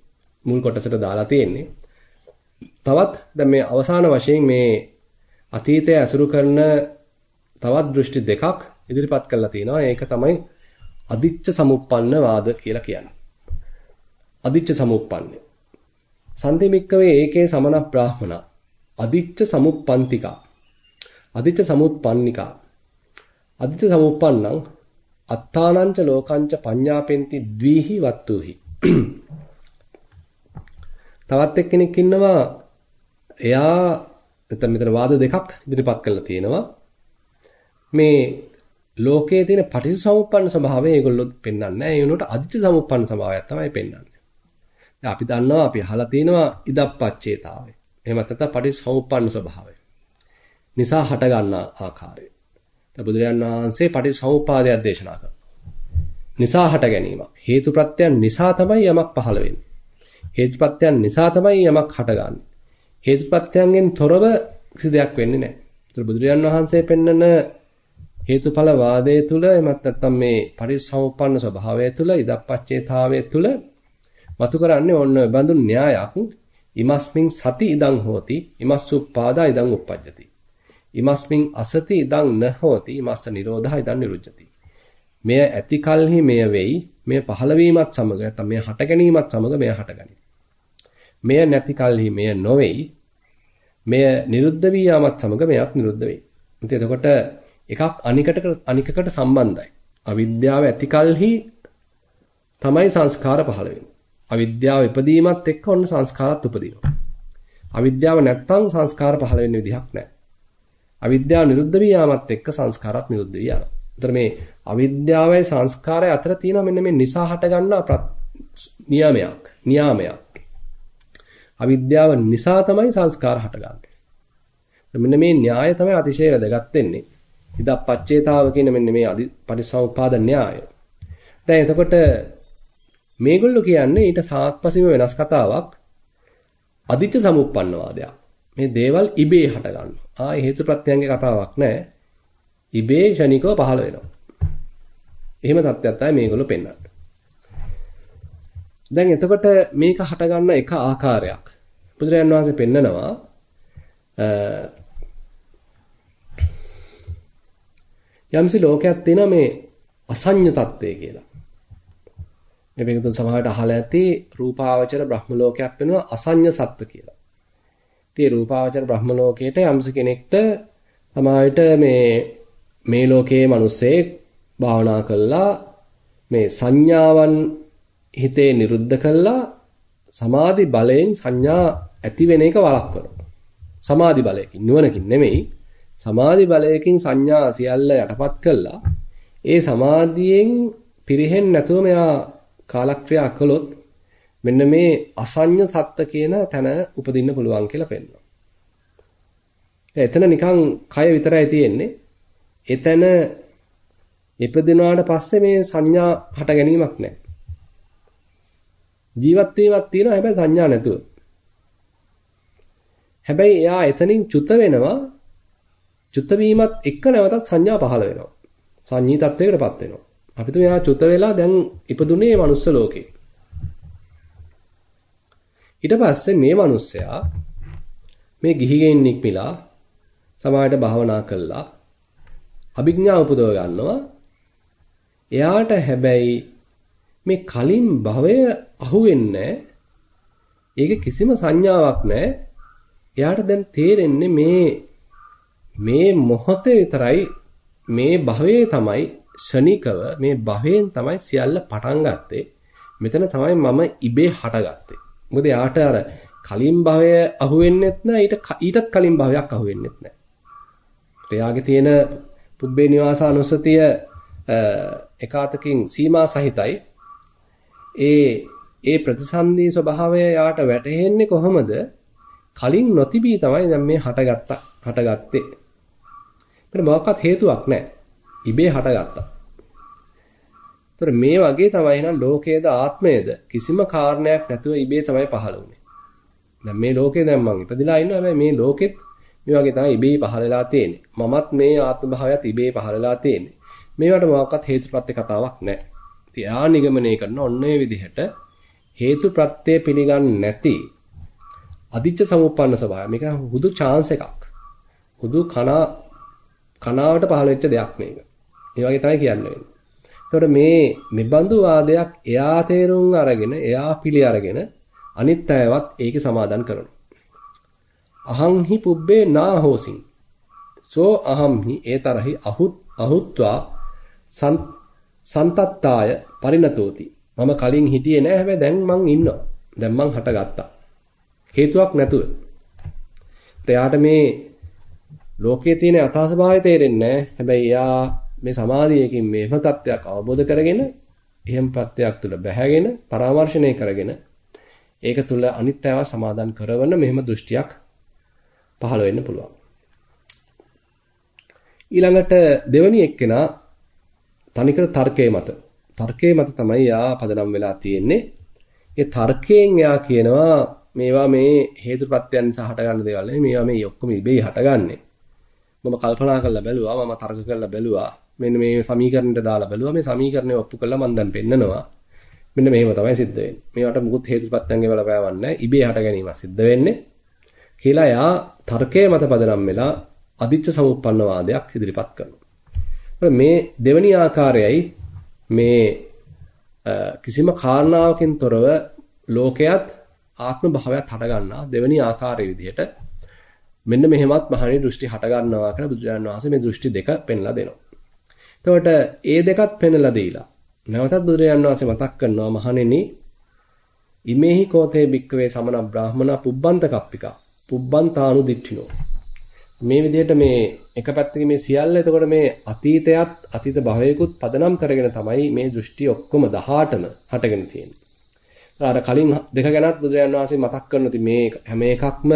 මුල් කොටසට දාලා තියෙන්නේ. තවත් දැන් මේ අවසාන වශයෙන් මේ අතීතය ඇසුරු කරන තවත් දෘෂ්ටි දෙකක් ඉදිරිපත් කරලා තිනවා. ඒක තමයි අදිච්ච සමුප්පන්න වාද කියලා කියන්නේ. අදිච්ච සමුප්පන්නේ. සන්තිමික්කවේ ඒකේ සමන බ්‍රාහ්මණ. අදිච්ච සමුප්පන්තිකා. අදිච්ච සමුප්පන්නිකා. අදිත සමුප්පන්නං අත්තානංච ලෝකංච පඤ්ඤාපෙන්ති ද්විහි වත්තුහි. තවත් එක්කෙනෙක් ඉන්නවා. එයා එතන මෙතන වාද දෙකක් ඉදිරිපත් කරලා තියෙනවා. මේ ලෝකයේ තියෙන පටිච්චසමුප්පන්න ස්වභාවය ඒගොල්ලෝ පෙන්වන්නේ නැහැ. ඒ උනට අදිච්ච සමුප්පන්න ස්වභාවයක් තමයි පෙන්වන්නේ. දැන් අපි දන්නවා අපි අහලා තියෙනවා ඉදප්පච්චේතාවය එහෙම නැත්නම් පටිච්චසමුප්පන්න ස්වභාවය නිසා හට ගන්නා ආකාරය දැන් බුදුරජාන් වහන්සේ පටිච්චසමුප්පාදයක් දේශනා කරනවා. නිසා හට ගැනීමක්. හේතුප්‍රත්‍යයන් නිසා තමයි යමක් පහළ වෙන්නේ. හේතුප්‍රත්‍යයන් නිසා තමයි යමක් හටගන්නේ. හේතුප්‍රත්‍යයන්ගෙන් තොරව කිසි දෙයක් වෙන්නේ නැහැ. ඒතර බුදුරජාන් වහන්සේ පෙන්නන හේතුඵල වාදයේ තුල එමත් නැත්නම් මේ පරිසම්පන්න ස්වභාවය තුල ඉදප්පච්චේතාවය තුල මතු කරන්නේ ඔන්න බඳු න්‍යායක් ඉමස්මින් සති ඉදං හෝති ඉමස්සුප්පාදා ඉදං උප්පජ්ජති ඉමස්මින් අසති ඉදං නහෝති ඉමස්ස නිරෝධා ඉදං නිරුද්ධති. මෙය ඇති කල්හි මෙය වෙයි. මෙය පහළ වීමත් සමග නැත්නම් මෙය හට ගැනීමත් සමග මෙය හටගනී. මෙය නැති කල්හි මෙය නොවේයි. මෙය නිරුද්ධ වී යාමත් සමග මෙයත් නිරුද්ධ වෙයි. ඉතින් එතකොට එකක් අනිකට අනිකකට සම්බන්ධයි. අවිද්‍යාව ඇති කල්හි තමයි සංස්කාර පහළ වෙන්නේ. අවිද්‍යාව ඉපදීමත් එක්ක ඔන්න සංස්කාරات උපදිනවා. අවිද්‍යාව නැත්තම් සංස්කාර පහළ වෙන්න විදිහක් නැහැ. අවිද්‍යාව නිරුද්ධ වී යාමත් එක්ක සංස්කාරات නිරුද්ධ වී යනවා. ඒතර මේ අවිද්‍යාවයි සංස්කාරය අතර තියෙන මෙන්න මේ නිසා හට ගන්නා නියාමයක්. නියාමයක්. අවිද්‍යාව නිසා තමයි සංස්කාර හටගන්නේ. මෙන්න මේ න්‍යාය තමයි අතිශය වැදගත් වෙන්නේ. ඉදප්පච්චේතාව කියන මෙන්න මේ පරිසම්පාද න්‍යාය. දැන් එතකොට මේගොල්ලෝ කියන්නේ ඊට සාත්පසීම වෙනස් කතාවක් අදිච්ච සමුප්පන්නවාදයක්. මේ දේවල් ඉබේ හට ගන්නවා. ආ හේතු ප්‍රත්‍යයන්ගේ කතාවක් නැහැ. ඉබේ ෂණිකව පහළ වෙනවා. එහෙම තත්ත්වයක් තමයි මේගොල්ලෝ පෙන්වන්නේ. දැන් එතකොට මේක හට ගන්න එක ආකාරයක්. බුදුරජාන් වහන්සේ පෙන්නනවා යම්සි ලෝකයක් තියෙනවා මේ අසඤ්ඤ తත්වය කියලා. මේ පිටුතුන් සමහරට අහලා ඇති රූපාවචර බ්‍රහ්ම ලෝකයක් වෙනවා අසඤ්ඤ සත්ත්ව කියලා. ඉතින් රූපාවචර බ්‍රහ්ම ලෝකයට යම්ස කෙනෙක්ට සමහරට මේ මේ ලෝකයේ මිනිස්සේ භාවනා කළා මේ සංඥාවන් හිතේ නිරුද්ධ කළා සමාධි බලයෙන් සංඥා ඇති වෙන එක වළක්වනවා. සමාධි බලයකින් නුවණකින් නෙමෙයි සමාධි බලයකින් සංඥා සියල්ල යටපත් කළා. ඒ සමාධියෙන් පිරෙහෙන්නේ නැතුව මෙයා කාලක්‍රියා කළොත් මෙන්න මේ අසඤ්ඤ සත්ත්ව කියන තැන උපදින්න පුළුවන් කියලා පෙන්වනවා. එතන නිකන් කය විතරයි තියෙන්නේ. එතන ඉපදිනාට පස්සේ මේ සංඥා හට ගැනීමක් නැහැ. ජීවත් වීමක් තියෙනවා හැබැයි සංඥා නැතුව. හැබැයි එයා එතනින් චුත වෙනවා. චුත වීමත් එක්ක නැවතත් සංඥා පහළ වෙනවා. සංඤී තත්වයකටපත් වෙනවා. අපිට මෙයා චුත වෙලා දැන් ඉපදුනේ මනුස්ස ලෝකේ. ඊට පස්සේ මේ මිනිස්සයා මේ ගිහිගෙන් නික්මිලා සමායට භාවනා කළා. අභිඥා උපදව ගන්නවා. එයාට හැබැයි මේ කලින් භවය අහුවෙන්නේ ඒක කිසිම සංඥාවක් නැහැ. එයාට දැන් තේරෙන්නේ මේ මේ මොහොතේ විතරයි මේ භවයේ තමයි ෂණිකව මේ භවයෙන් තමයි සියල්ල පටන් ගත්තේ. මෙතන තමයි මම ඉබේ හටගත්තේ. මොකද යාට අර කලින් භවය අහුවෙන්නෙත් නැහැ ඊට ඊටත් කලින් භවයක් අහුවෙන්නෙත් නැහැ. එයාගේ තියෙන පුබ්බේ නිවාසානුස්සතිය එකාතකින් සීමා සහිතයි. ඒ ඒ ප්‍රතිසන්දී ස්වභාවය යාට වැටහෙන්නේ කොහොමද? කලින් නොතිබී තමයි දැන් මේ හටගත්තා හටගත්තේ. අපිට මොකක්වත් හේතුවක් නැහැ. ඉබේ හටගත්තා. ඒතර මේ වගේ තමයි එහෙනම් ලෝකයේද ආත්මයේද කිසිම කාරණයක් නැතුව ඉබේ තමයි පහළ වුනේ. දැන් මේ ලෝකේ දැන් මම ඉපදිලා ඉන්නවා හැබැයි මේ ලෝකෙත් මේ වගේ තමයි ඉබේ පහළලා තියෙන්නේ. මමත් මේ ආත්ම භාවයත් ඉබේ පහළලා තියෙන්නේ. මේවට මොකක්වත් හේතුප්‍රත්‍ය කතාවක් නැහැ. ඉතින් ආ නිගමනය කරන ඔන්න ඔය විදිහට හේතුප්‍රත්‍ය පිළිගන්නේ නැති අදිච්ච සමුප්පන්න ස්වභාවය. මේක හුදු chance එකක්. හුදු කනා කනාවට පහළ වෙච්ච දෙයක් මේක. ඒ වගේ තමයි කියන්නේ. එතකොට මේ මෙබඳු වාදයක් එයා තේරුම් අරගෙන එයා පිළි අරගෙන අනිත් අයවත් ඒකේ සමාදන් කරනවා. අහං හි පුබ්බේ නාහෝසින්. සෝ අහම්හි ඒතරහි අහුත් අහුත්වා සන්තත්තාය පරිණතෝති. මම කලින් හිටියේ නෑ හැබැයි දැන් මං ඉන්නවා. දැන් මං හටගත්තා. හේතුවක් නැතුව. එයාට මේ ලෝකයේ තියෙන අතාසභාවය තේරෙන්නේ නැහැ. හැබැයි එයා මේ සමාධියකින් මේ එහෙම තත්ත්වයක් අවබෝධ කරගෙන එහෙම ප්‍රත්‍යක් තුල බැහැගෙන පරාමර්ශණය කරගෙන ඒක තුල අනිත්‍යව සමාදන් කරවන මෙහෙම දෘෂ්ටියක් පහළ වෙන්න පුළුවන්. ඊළඟට දෙවැනි එක්කෙනා තනිකර තර්කයේ මත තර්කයේ මත තමයි යා පදනම් වෙලා තියෙන්නේ. ඒ තර්කයෙන් යා කියනවා මේවා මේ හේතුප්‍රත්‍යයන් නිසා හටගන්න දේවල් නෙමෙයි මේවා මේ ඔක්කොම ඉබේ හටගන්නේ. මම කල්පනා කරලා බැලුවා මම තර්ක කරලා බැලුවා මෙන්න මේ සමීකරණයට දාලා බැලුවා මේ සමීකරණය ඔප්පු කළා මම දැන් පෙන්නනවා. මෙන්න මෙහෙම තමයි සිද්ධ වෙන්නේ. මේවට මුකුත් හේතුප්‍රත්‍යයන්ගේ බලපෑවක් නැහැ. ඉබේ හට ගැනීම සිද්ධ වෙන්නේ. කියලා යා තර්කයේ මත පදනම් වෙලා අදිච්ච සමුප්පන්න වාදයක් ඉදිරිපත් කරනවා. මේ දෙවැනි ආකාරයයි මේ කිසිම කාරණාවකින් තොරව ලෝකයක් ආත්ම භාවයක් හට ගන්නා දෙවැනි ආකාරයේ විදිහට මෙන්න මෙහෙමත් මහණේ දෘෂ්ටි හට ගන්නවා කියලා බුදුරජාණන් වහන්සේ මේ දෘෂ්ටි දෙක පෙන්ලා දෙනවා. එතකොට ඒ දෙකත් පෙන්ලා දීලා නැවතත් බුදුරජාණන් වහන්සේ මතක් කරනවා මහණෙනි ඉමේහි කෝතේ භික්කවේ සමන බ්‍රාහමනා පුබ්බන්ත කප්පිකා පුබ්බන්තානු දිට්ඨිනෝ මේ විදිහට මේ එක පැත්තකින් මේ සියල්ල එතකොට මේ අතීතයත් අතීත භවයකුත් පදනම් කරගෙන තමයි මේ දෘෂ්ටි ඔක්කොම 18ම හටගෙන තියෙන්නේ. අර කලින් දෙක ගැනත් බුදුරජාණන් වහන්සේ මතක් කරනවා මේ හැම එකක්ම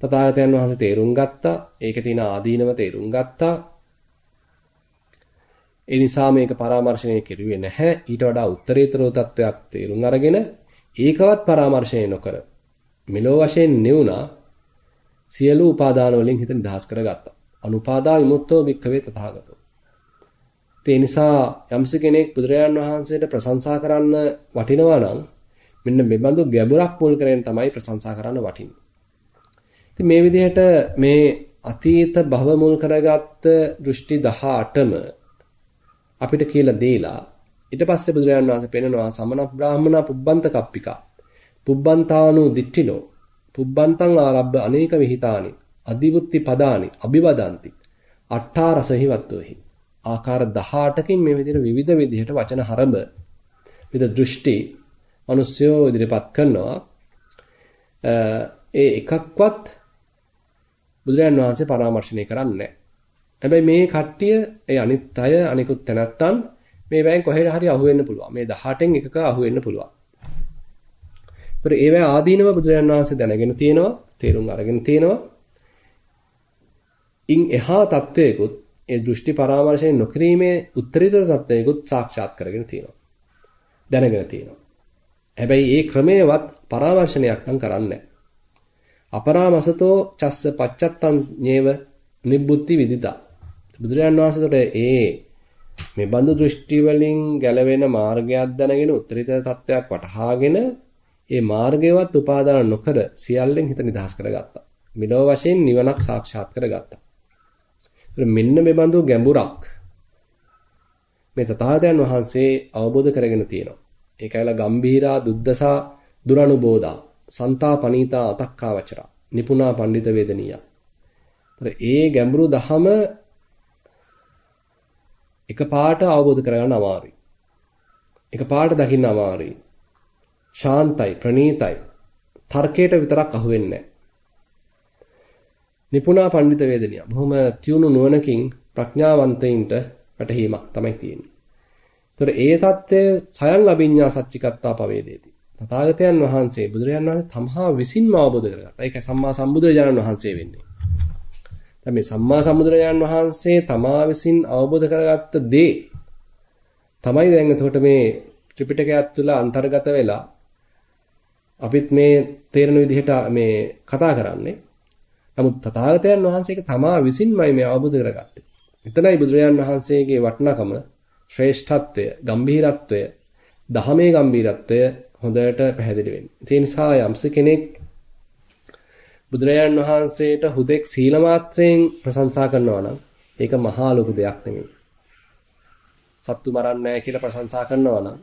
තථාගතයන් වහන්සේ තේරුම් ගත්තා. ඒකේ තියෙන ආදීනව තේරුම් ගත්තා. ඒ නිසා මේක පරාමර්ශණය කෙරුවේ නැහැ. ඊට වඩා උත්තරීතර තත්වයක් තේරුම් අරගෙන ඒකවත් පරාමර්ශණය නොකර මෙලෝ වශයෙන් නෙවුණා සියලු උපාදාන වලින් හිත නිදහස් කරගත්තා. අනුපාදා විමුක්තෝ භික්ඛවේ තථාගතෝ. ඒ නිසා යම්ස කෙනෙක් බුදුරජාන් වහන්සේට ප්‍රශංසා කරන්න වටිනවා නම් මෙන්න මෙබඳු ගැඹුරක් මුල් කරගෙන තමයි ප්‍රශංසා කරන්න වටින්නේ. ඉතින් මේ විදිහට මේ අතීත භව මුල් කරගත්ත දෘෂ්ටි 18ම අපිට කියලා දීලා ඊට පස්සේ බුදුරජාණන් වහන්සේ පෙන්නනවා සමන බ්‍රාහමණ පුබ්බන්ත කප්පිකා. පුබ්බන්තානු දිට්ඨිනෝ. පුබ්බන්තං ආරබ්බ අනේක විහිතානි. අදිවුත්ති පදානි අභිවදಂತಿ. අට්ඨා රසහිවත්වෝහි. ආකාර 18කින් මේ විදිහට විවිධ විදිහට වචන හරඹ විවිධ දෘෂ්ටි මිනිස්සුયો ඉදිරිපත් කරනවා. ඒ එකක්වත් බුදුරජාන් වහන්සේ පරාමර්ශණය කරන්නේ හැබැයි මේ කට්ටිය ඒ අනිත් අය අනිකුත් තැනත්තන් මේ වැයෙන් කොහෙද හරි අහු වෙන්න පුළුවන්. මේ 18න් එකක අහු වෙන්න පුළුවන්. ඒතර ඒවැ ආදීනව බුදුරජාන් වහන්සේ දැනගෙන තියෙනවා, තේරුම් අරගෙන තියෙනවා. ඉන් එහා தත්වයකුත් ඒ දෘෂ්ටි පරාමර්ශණය නොකිරීමේ උත්තරීතර தත්වයකුත් සාක්ෂාත් කරගෙන තියෙනවා. දැනගෙන තියෙනවා. හැබැයි ඒ ක්‍රමයේවත් පරාමර්ශනයක් නම් කරන්නේ අපරාමසතෝ චස්ස පච්චත්තං නේව නිබ්බුත්ති විදිතා. බුදුරජාන් වහන්සේට ඒ මේ බඳු දෘෂ්ටි වලින් ගැලවෙන මාර්ගයක් දැනගෙන උත්තරීතර තත්වයක් වටහාගෙන ඒ මාර්ගයවත් උපාදාන නොකර සියල්ලෙන් හිත නිදහස් කරගත්තා. මිලව වශයෙන් නිවනක් සාක්ෂාත් කරගත්තා. ඒතර මෙන්න මේ බඳු ගැඹුරක් මේ තථාගතයන් වහන්සේ අවබෝධ කරගෙන තියෙනවා. ඒකයිලා ගම්භීරා දුද්දසා දුරනුබෝධා සන්තා පනීතා අතක්කා වචරා නිපුණා පඬිත වේදනීය. ඒ ගැඹුරු දහම එකපාරට අවබෝධ කරගන්න අමාරුයි. එකපාරට දකින්න අමාරුයි. ශාන්තයි ප්‍රණීතයි. තර්කයට විතරක් අහු වෙන්නේ නිපුණා පඬිත වේදනිය. බොහොම තියුණු නුවණකින් ප්‍රඥාවන්තයින්ට වැටහීමක් තමයි තියෙන්නේ. ඒතර ඒ தත්ත්වය සයන් අභිඤ්ඤා සච්චිකත්තා පවේදේති. තථාගතයන් වහන්සේ බුදුරජාණන් වහන්සේ තමහා විසින්ම අවබෝධ කරගත්තා. ඒකයි සම්මා සම්බුදුරජාණන් වහන්සේ වෙන්නේ. දැන් මේ සම්මා සම්බුදුරජාණන් වහන්සේ තමා විසින් අවබෝධ කරගත්ත දේ තමයි දැන් එතකොට මේ ත්‍රිපිටකයත් තුළ අන්තර්ගත වෙලා අපිත් මේ තේරෙන විදිහට මේ කතා කරන්නේ. නමුත් තථාගතයන් වහන්සේක තමා විසින්මයි මේ අවබෝධ කරගත්තේ. එතනයි බුදුරජාණන් වහන්සේගේ වටිනාකම, ශ්‍රේෂ්ඨත්වය, ගම්භීරත්වය, දහමේ ගම්භීරත්වය හොඳට පැහැදිලි වෙන්නේ. ඒ නිසා යම්ස කෙනෙක් බුදුරජාණන් වහන්සේට හුදෙක් සීල මාත්‍රයෙන් ප්‍රශංසා කරනවා නම් ඒක මහා ලොකු දෙයක් නෙමෙයි. සත්තු මරන්නේ නැහැ කියලා ප්‍රශංසා කරනවා නම්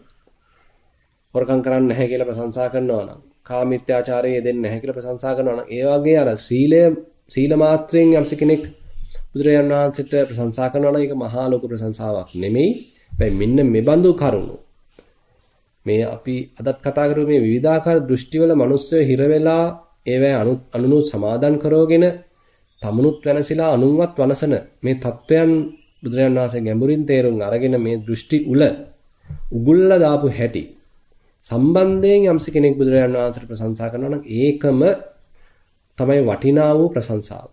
හොරකම් කරන්නේ නැහැ කියලා ප්‍රශංසා කරනවා නම් කාමීත්‍යාචාරයේ යෙදෙන්නේ නැහැ කියලා ප්‍රශංසා කරනවා නම් ඒ වගේ අර සීලය සීල මාත්‍රයෙන් යම්ස කෙනෙක් බුදුරජාණන් වහන්සේට ප්‍රශංසා කරනවා නම් ඒක මහා ලොකු ප්‍රශංසාවක් නෙමෙයි. හැබැයි මෙන්න මෙබඳු කරුණු මේ අපි අදත් කතා කරපු මේ විවිධාකාර දෘෂ්ටිවල මිනිස්සු හිර වෙලා ඒවැ අනුනු සමාදන් කරවගෙන තමනුත් වෙනසිලා අනුන්වත් වනසන මේ தත්වයන් බුදුරජාණන් වහන්සේ ගැඹුරින් තේරුම් අරගෙන මේ දෘෂ්ටි උල උගුල්ලා දාපු හැටි සම්බන්ධයෙන් යම්ස කෙනෙක් බුදුරජාණන් වහන්සේට ප්‍රශංසා කරනවා නම් ඒකම තමයි වටිනා වූ ප්‍රශංසාව.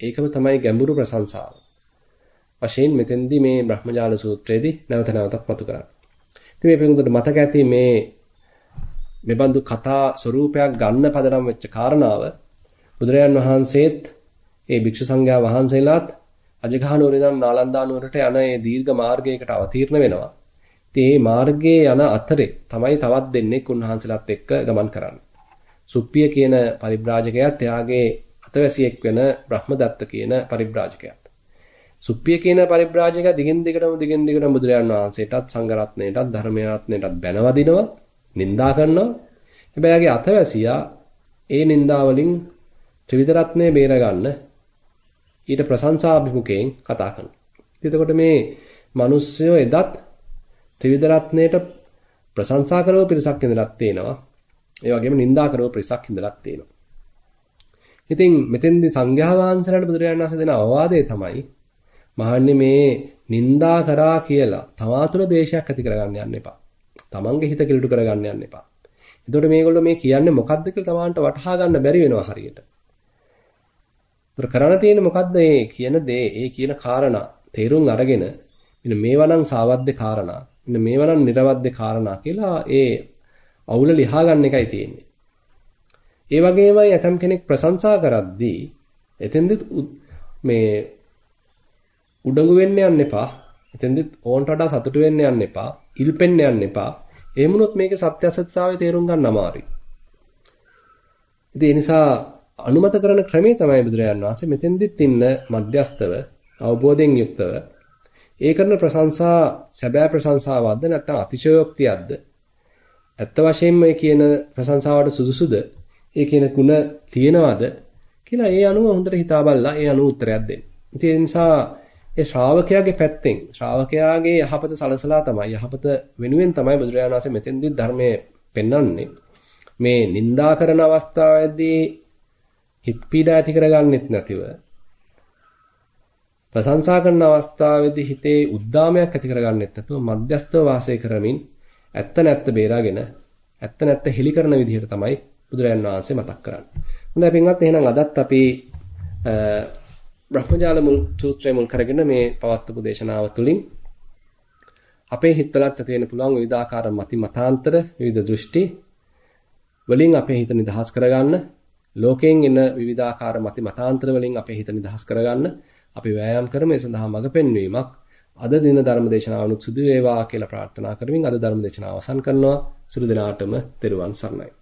ඒකම තමයි ගැඹුරු ප්‍රශංසාව. වශයෙන් මෙතෙන්දී මේ බ්‍රහ්මජාල සූත්‍රයේදී නැවත නැවතත් මතු කරන්නේ. ඉතින් මේ පිටුදුට මතක ඇති මේ මෙබඳු කතා ස්වරූපයක් ගන්න පදනම් වෙච්ච කාරණාව බුදුරජාන් වහන්සේත් ඒ භික්ෂු සංඝයා වහන්සේලාත් අජගහ නුවර ඉඳන් නාලන්දා නුවරට යන මේ දීර්ඝ මාර්ගයකට අවතීර්ණ වෙනවා. ඉතින් මේ මාර්ගයේ යන අතරේ තමයි තවත් දෙන්නෙක් උන්වහන්සේලාත් එක්ක ගමන් කරන්නේ. සුප්පිය කියන පරිබ්‍රාජකයාත් එයාගේ අතවැසියෙක් වෙන බ්‍රහ්මදත්ත කියන පරිබ්‍රාජකයාත්. සුප්පිය කියන පරිබ්‍රාජකයා දිගින් දිගටම දිගින් දිගටම බුදුරජාන් වහන්සේටත් සංඝ රත්නයටත් ධර්ම රත්නයටත් බැනවදිනවා. නිඳා කරනවා. හැබැයි යාගේ අතවැසියා ඒ නිඳා වලින් ත්‍රිවිධ රත්නය බේර ගන්න ඊට ප්‍රශංසා අභිමුඛයෙන් කතා කරනවා. එතකොට මේ මිනිස්සයෝ එදත් ත්‍රිවිධ රත්නයට ප්‍රශංසා කරව පිරිසක් ඉඳලත් තේනවා. ඒ වගේම නිඳා කරව පිරිසක් ඉඳලත් තේනවා. ඉතින් මෙතෙන්දී සංඝයා වහන්සේලාට බුදුරජාණන් වහන්සේ දෙන අවවාදය තමයි මහන්නේ මේ නිඳා කරා කියලා තමා තුළ ද්වේෂයක් ඇති කරගන්න යන්න එපා. තමන්ගේ හිත කිලුට කරගන්න යන්න එපා. එතකොට මේගොල්ලෝ මේ කියන්නේ මොකද්ද කියලා තමන්ට වටහා ගන්න බැරි වෙනවා හරියට. ඒතර කරණ තියෙන්නේ මොකද්ද මේ කියන දේ, ඒ කියන කාරණා තේරුම් අරගෙන මෙන්න මේවා නම් සාවද්ද කාරණා. මෙන්න මේවා නම් නිර්වද්ද කාරණා කියලා ඒ අවුල ලියා ගන්න එකයි තියෙන්නේ. ඒ වගේමයි ඇතම් කෙනෙක් ප්‍රශංසා කරද්දී එතෙන්දෙත් මේ උඩඟු වෙන්න යන්න එපා. එතෙන්දෙත් ඕන්ට වඩා සතුටු වෙන්න යන්න එපා. ඉල්පෙන්න යන්න එපා. එහෙම වුණොත් මේකේ සත්‍ය අසත්‍යතාවය තේරුම් ගන්න අමාරුයි. ඉතින් ඒ නිසා අනුමත කරන ක්‍රමේ තමයි බුදුරජාන් වහන්සේ මෙතෙන්දිත් ඉන්න මධ්‍යස්තව අවබෝධයෙන් යුක්තව ඒ කරන ප්‍රශංසා සැබෑ ප්‍රශංසාවක්ද නැත්නම් අතිශයෝක්තියක්ද? ඇත්ත වශයෙන්ම මේ කියන ප්‍රශංසාවට සුදුසුද? ඒ කියන ಗುಣ තියෙනවද? කියලා ඒ අනුව හොඳට හිතා බලලා ඒ අනුව උත්තරයක් දෙන්න. ඒ නිසා ඒ ශ්‍රාවකයාගේ පැත්තෙන් ශ්‍රාවකයාගේ යහපත සලසලා තමයි යහපත වෙනුවෙන් තමයි බුදුරජාණන් වහන්සේ මෙතෙන්දී ධර්මයේ පෙන්වන්නේ. මේ නිന്ദා කරන අවස්ථාවේදී හිත පීඩා ඇති කරගන්නෙත් නැතිව ප්‍රශංසා කරන අවස්ථාවේදී හිතේ උද්දාමයක් ඇති කරගන්නෙත් නැතුව මධ්‍යස්තව වාසය කරමින් ඇත්ත නැත්ත බේරාගෙන ඇත්ත නැත්ත හෙලි කරන විදිහට තමයි බුදුරජාන් වහන්සේ මතක් කරන්නේ. හොඳයි පින්වත් එහෙනම් අදත් අපි බ්‍රහ්මජාල මුල් සූත්‍රය මුල් කරගෙන මේ පවත්වපු දේශනාව තුළින් අපේ හිතවලත් ඇති වෙන්න පුළුවන් විවිධාකාර මති මතාන්තර විවිධ දෘෂ්ටි වලින් අපේ හිත නිදහස් කරගන්න ලෝකයෙන් එන විවිධාකාර මති මතාන්තර වලින් අපේ හිත නිදහස් කරගන්න අපි වෑයම් කරමු ඒ සඳහා මඟ පෙන්වීමක්. අද දින ධර්ම දේශනාවනුත් සුදු වේවා කියලා ප්‍රාර්ථනා කරමින් අද ධර්ම දේශනාව අවසන් කරනවා. සුළු දිනාටම තෙරුවන් සරණයි.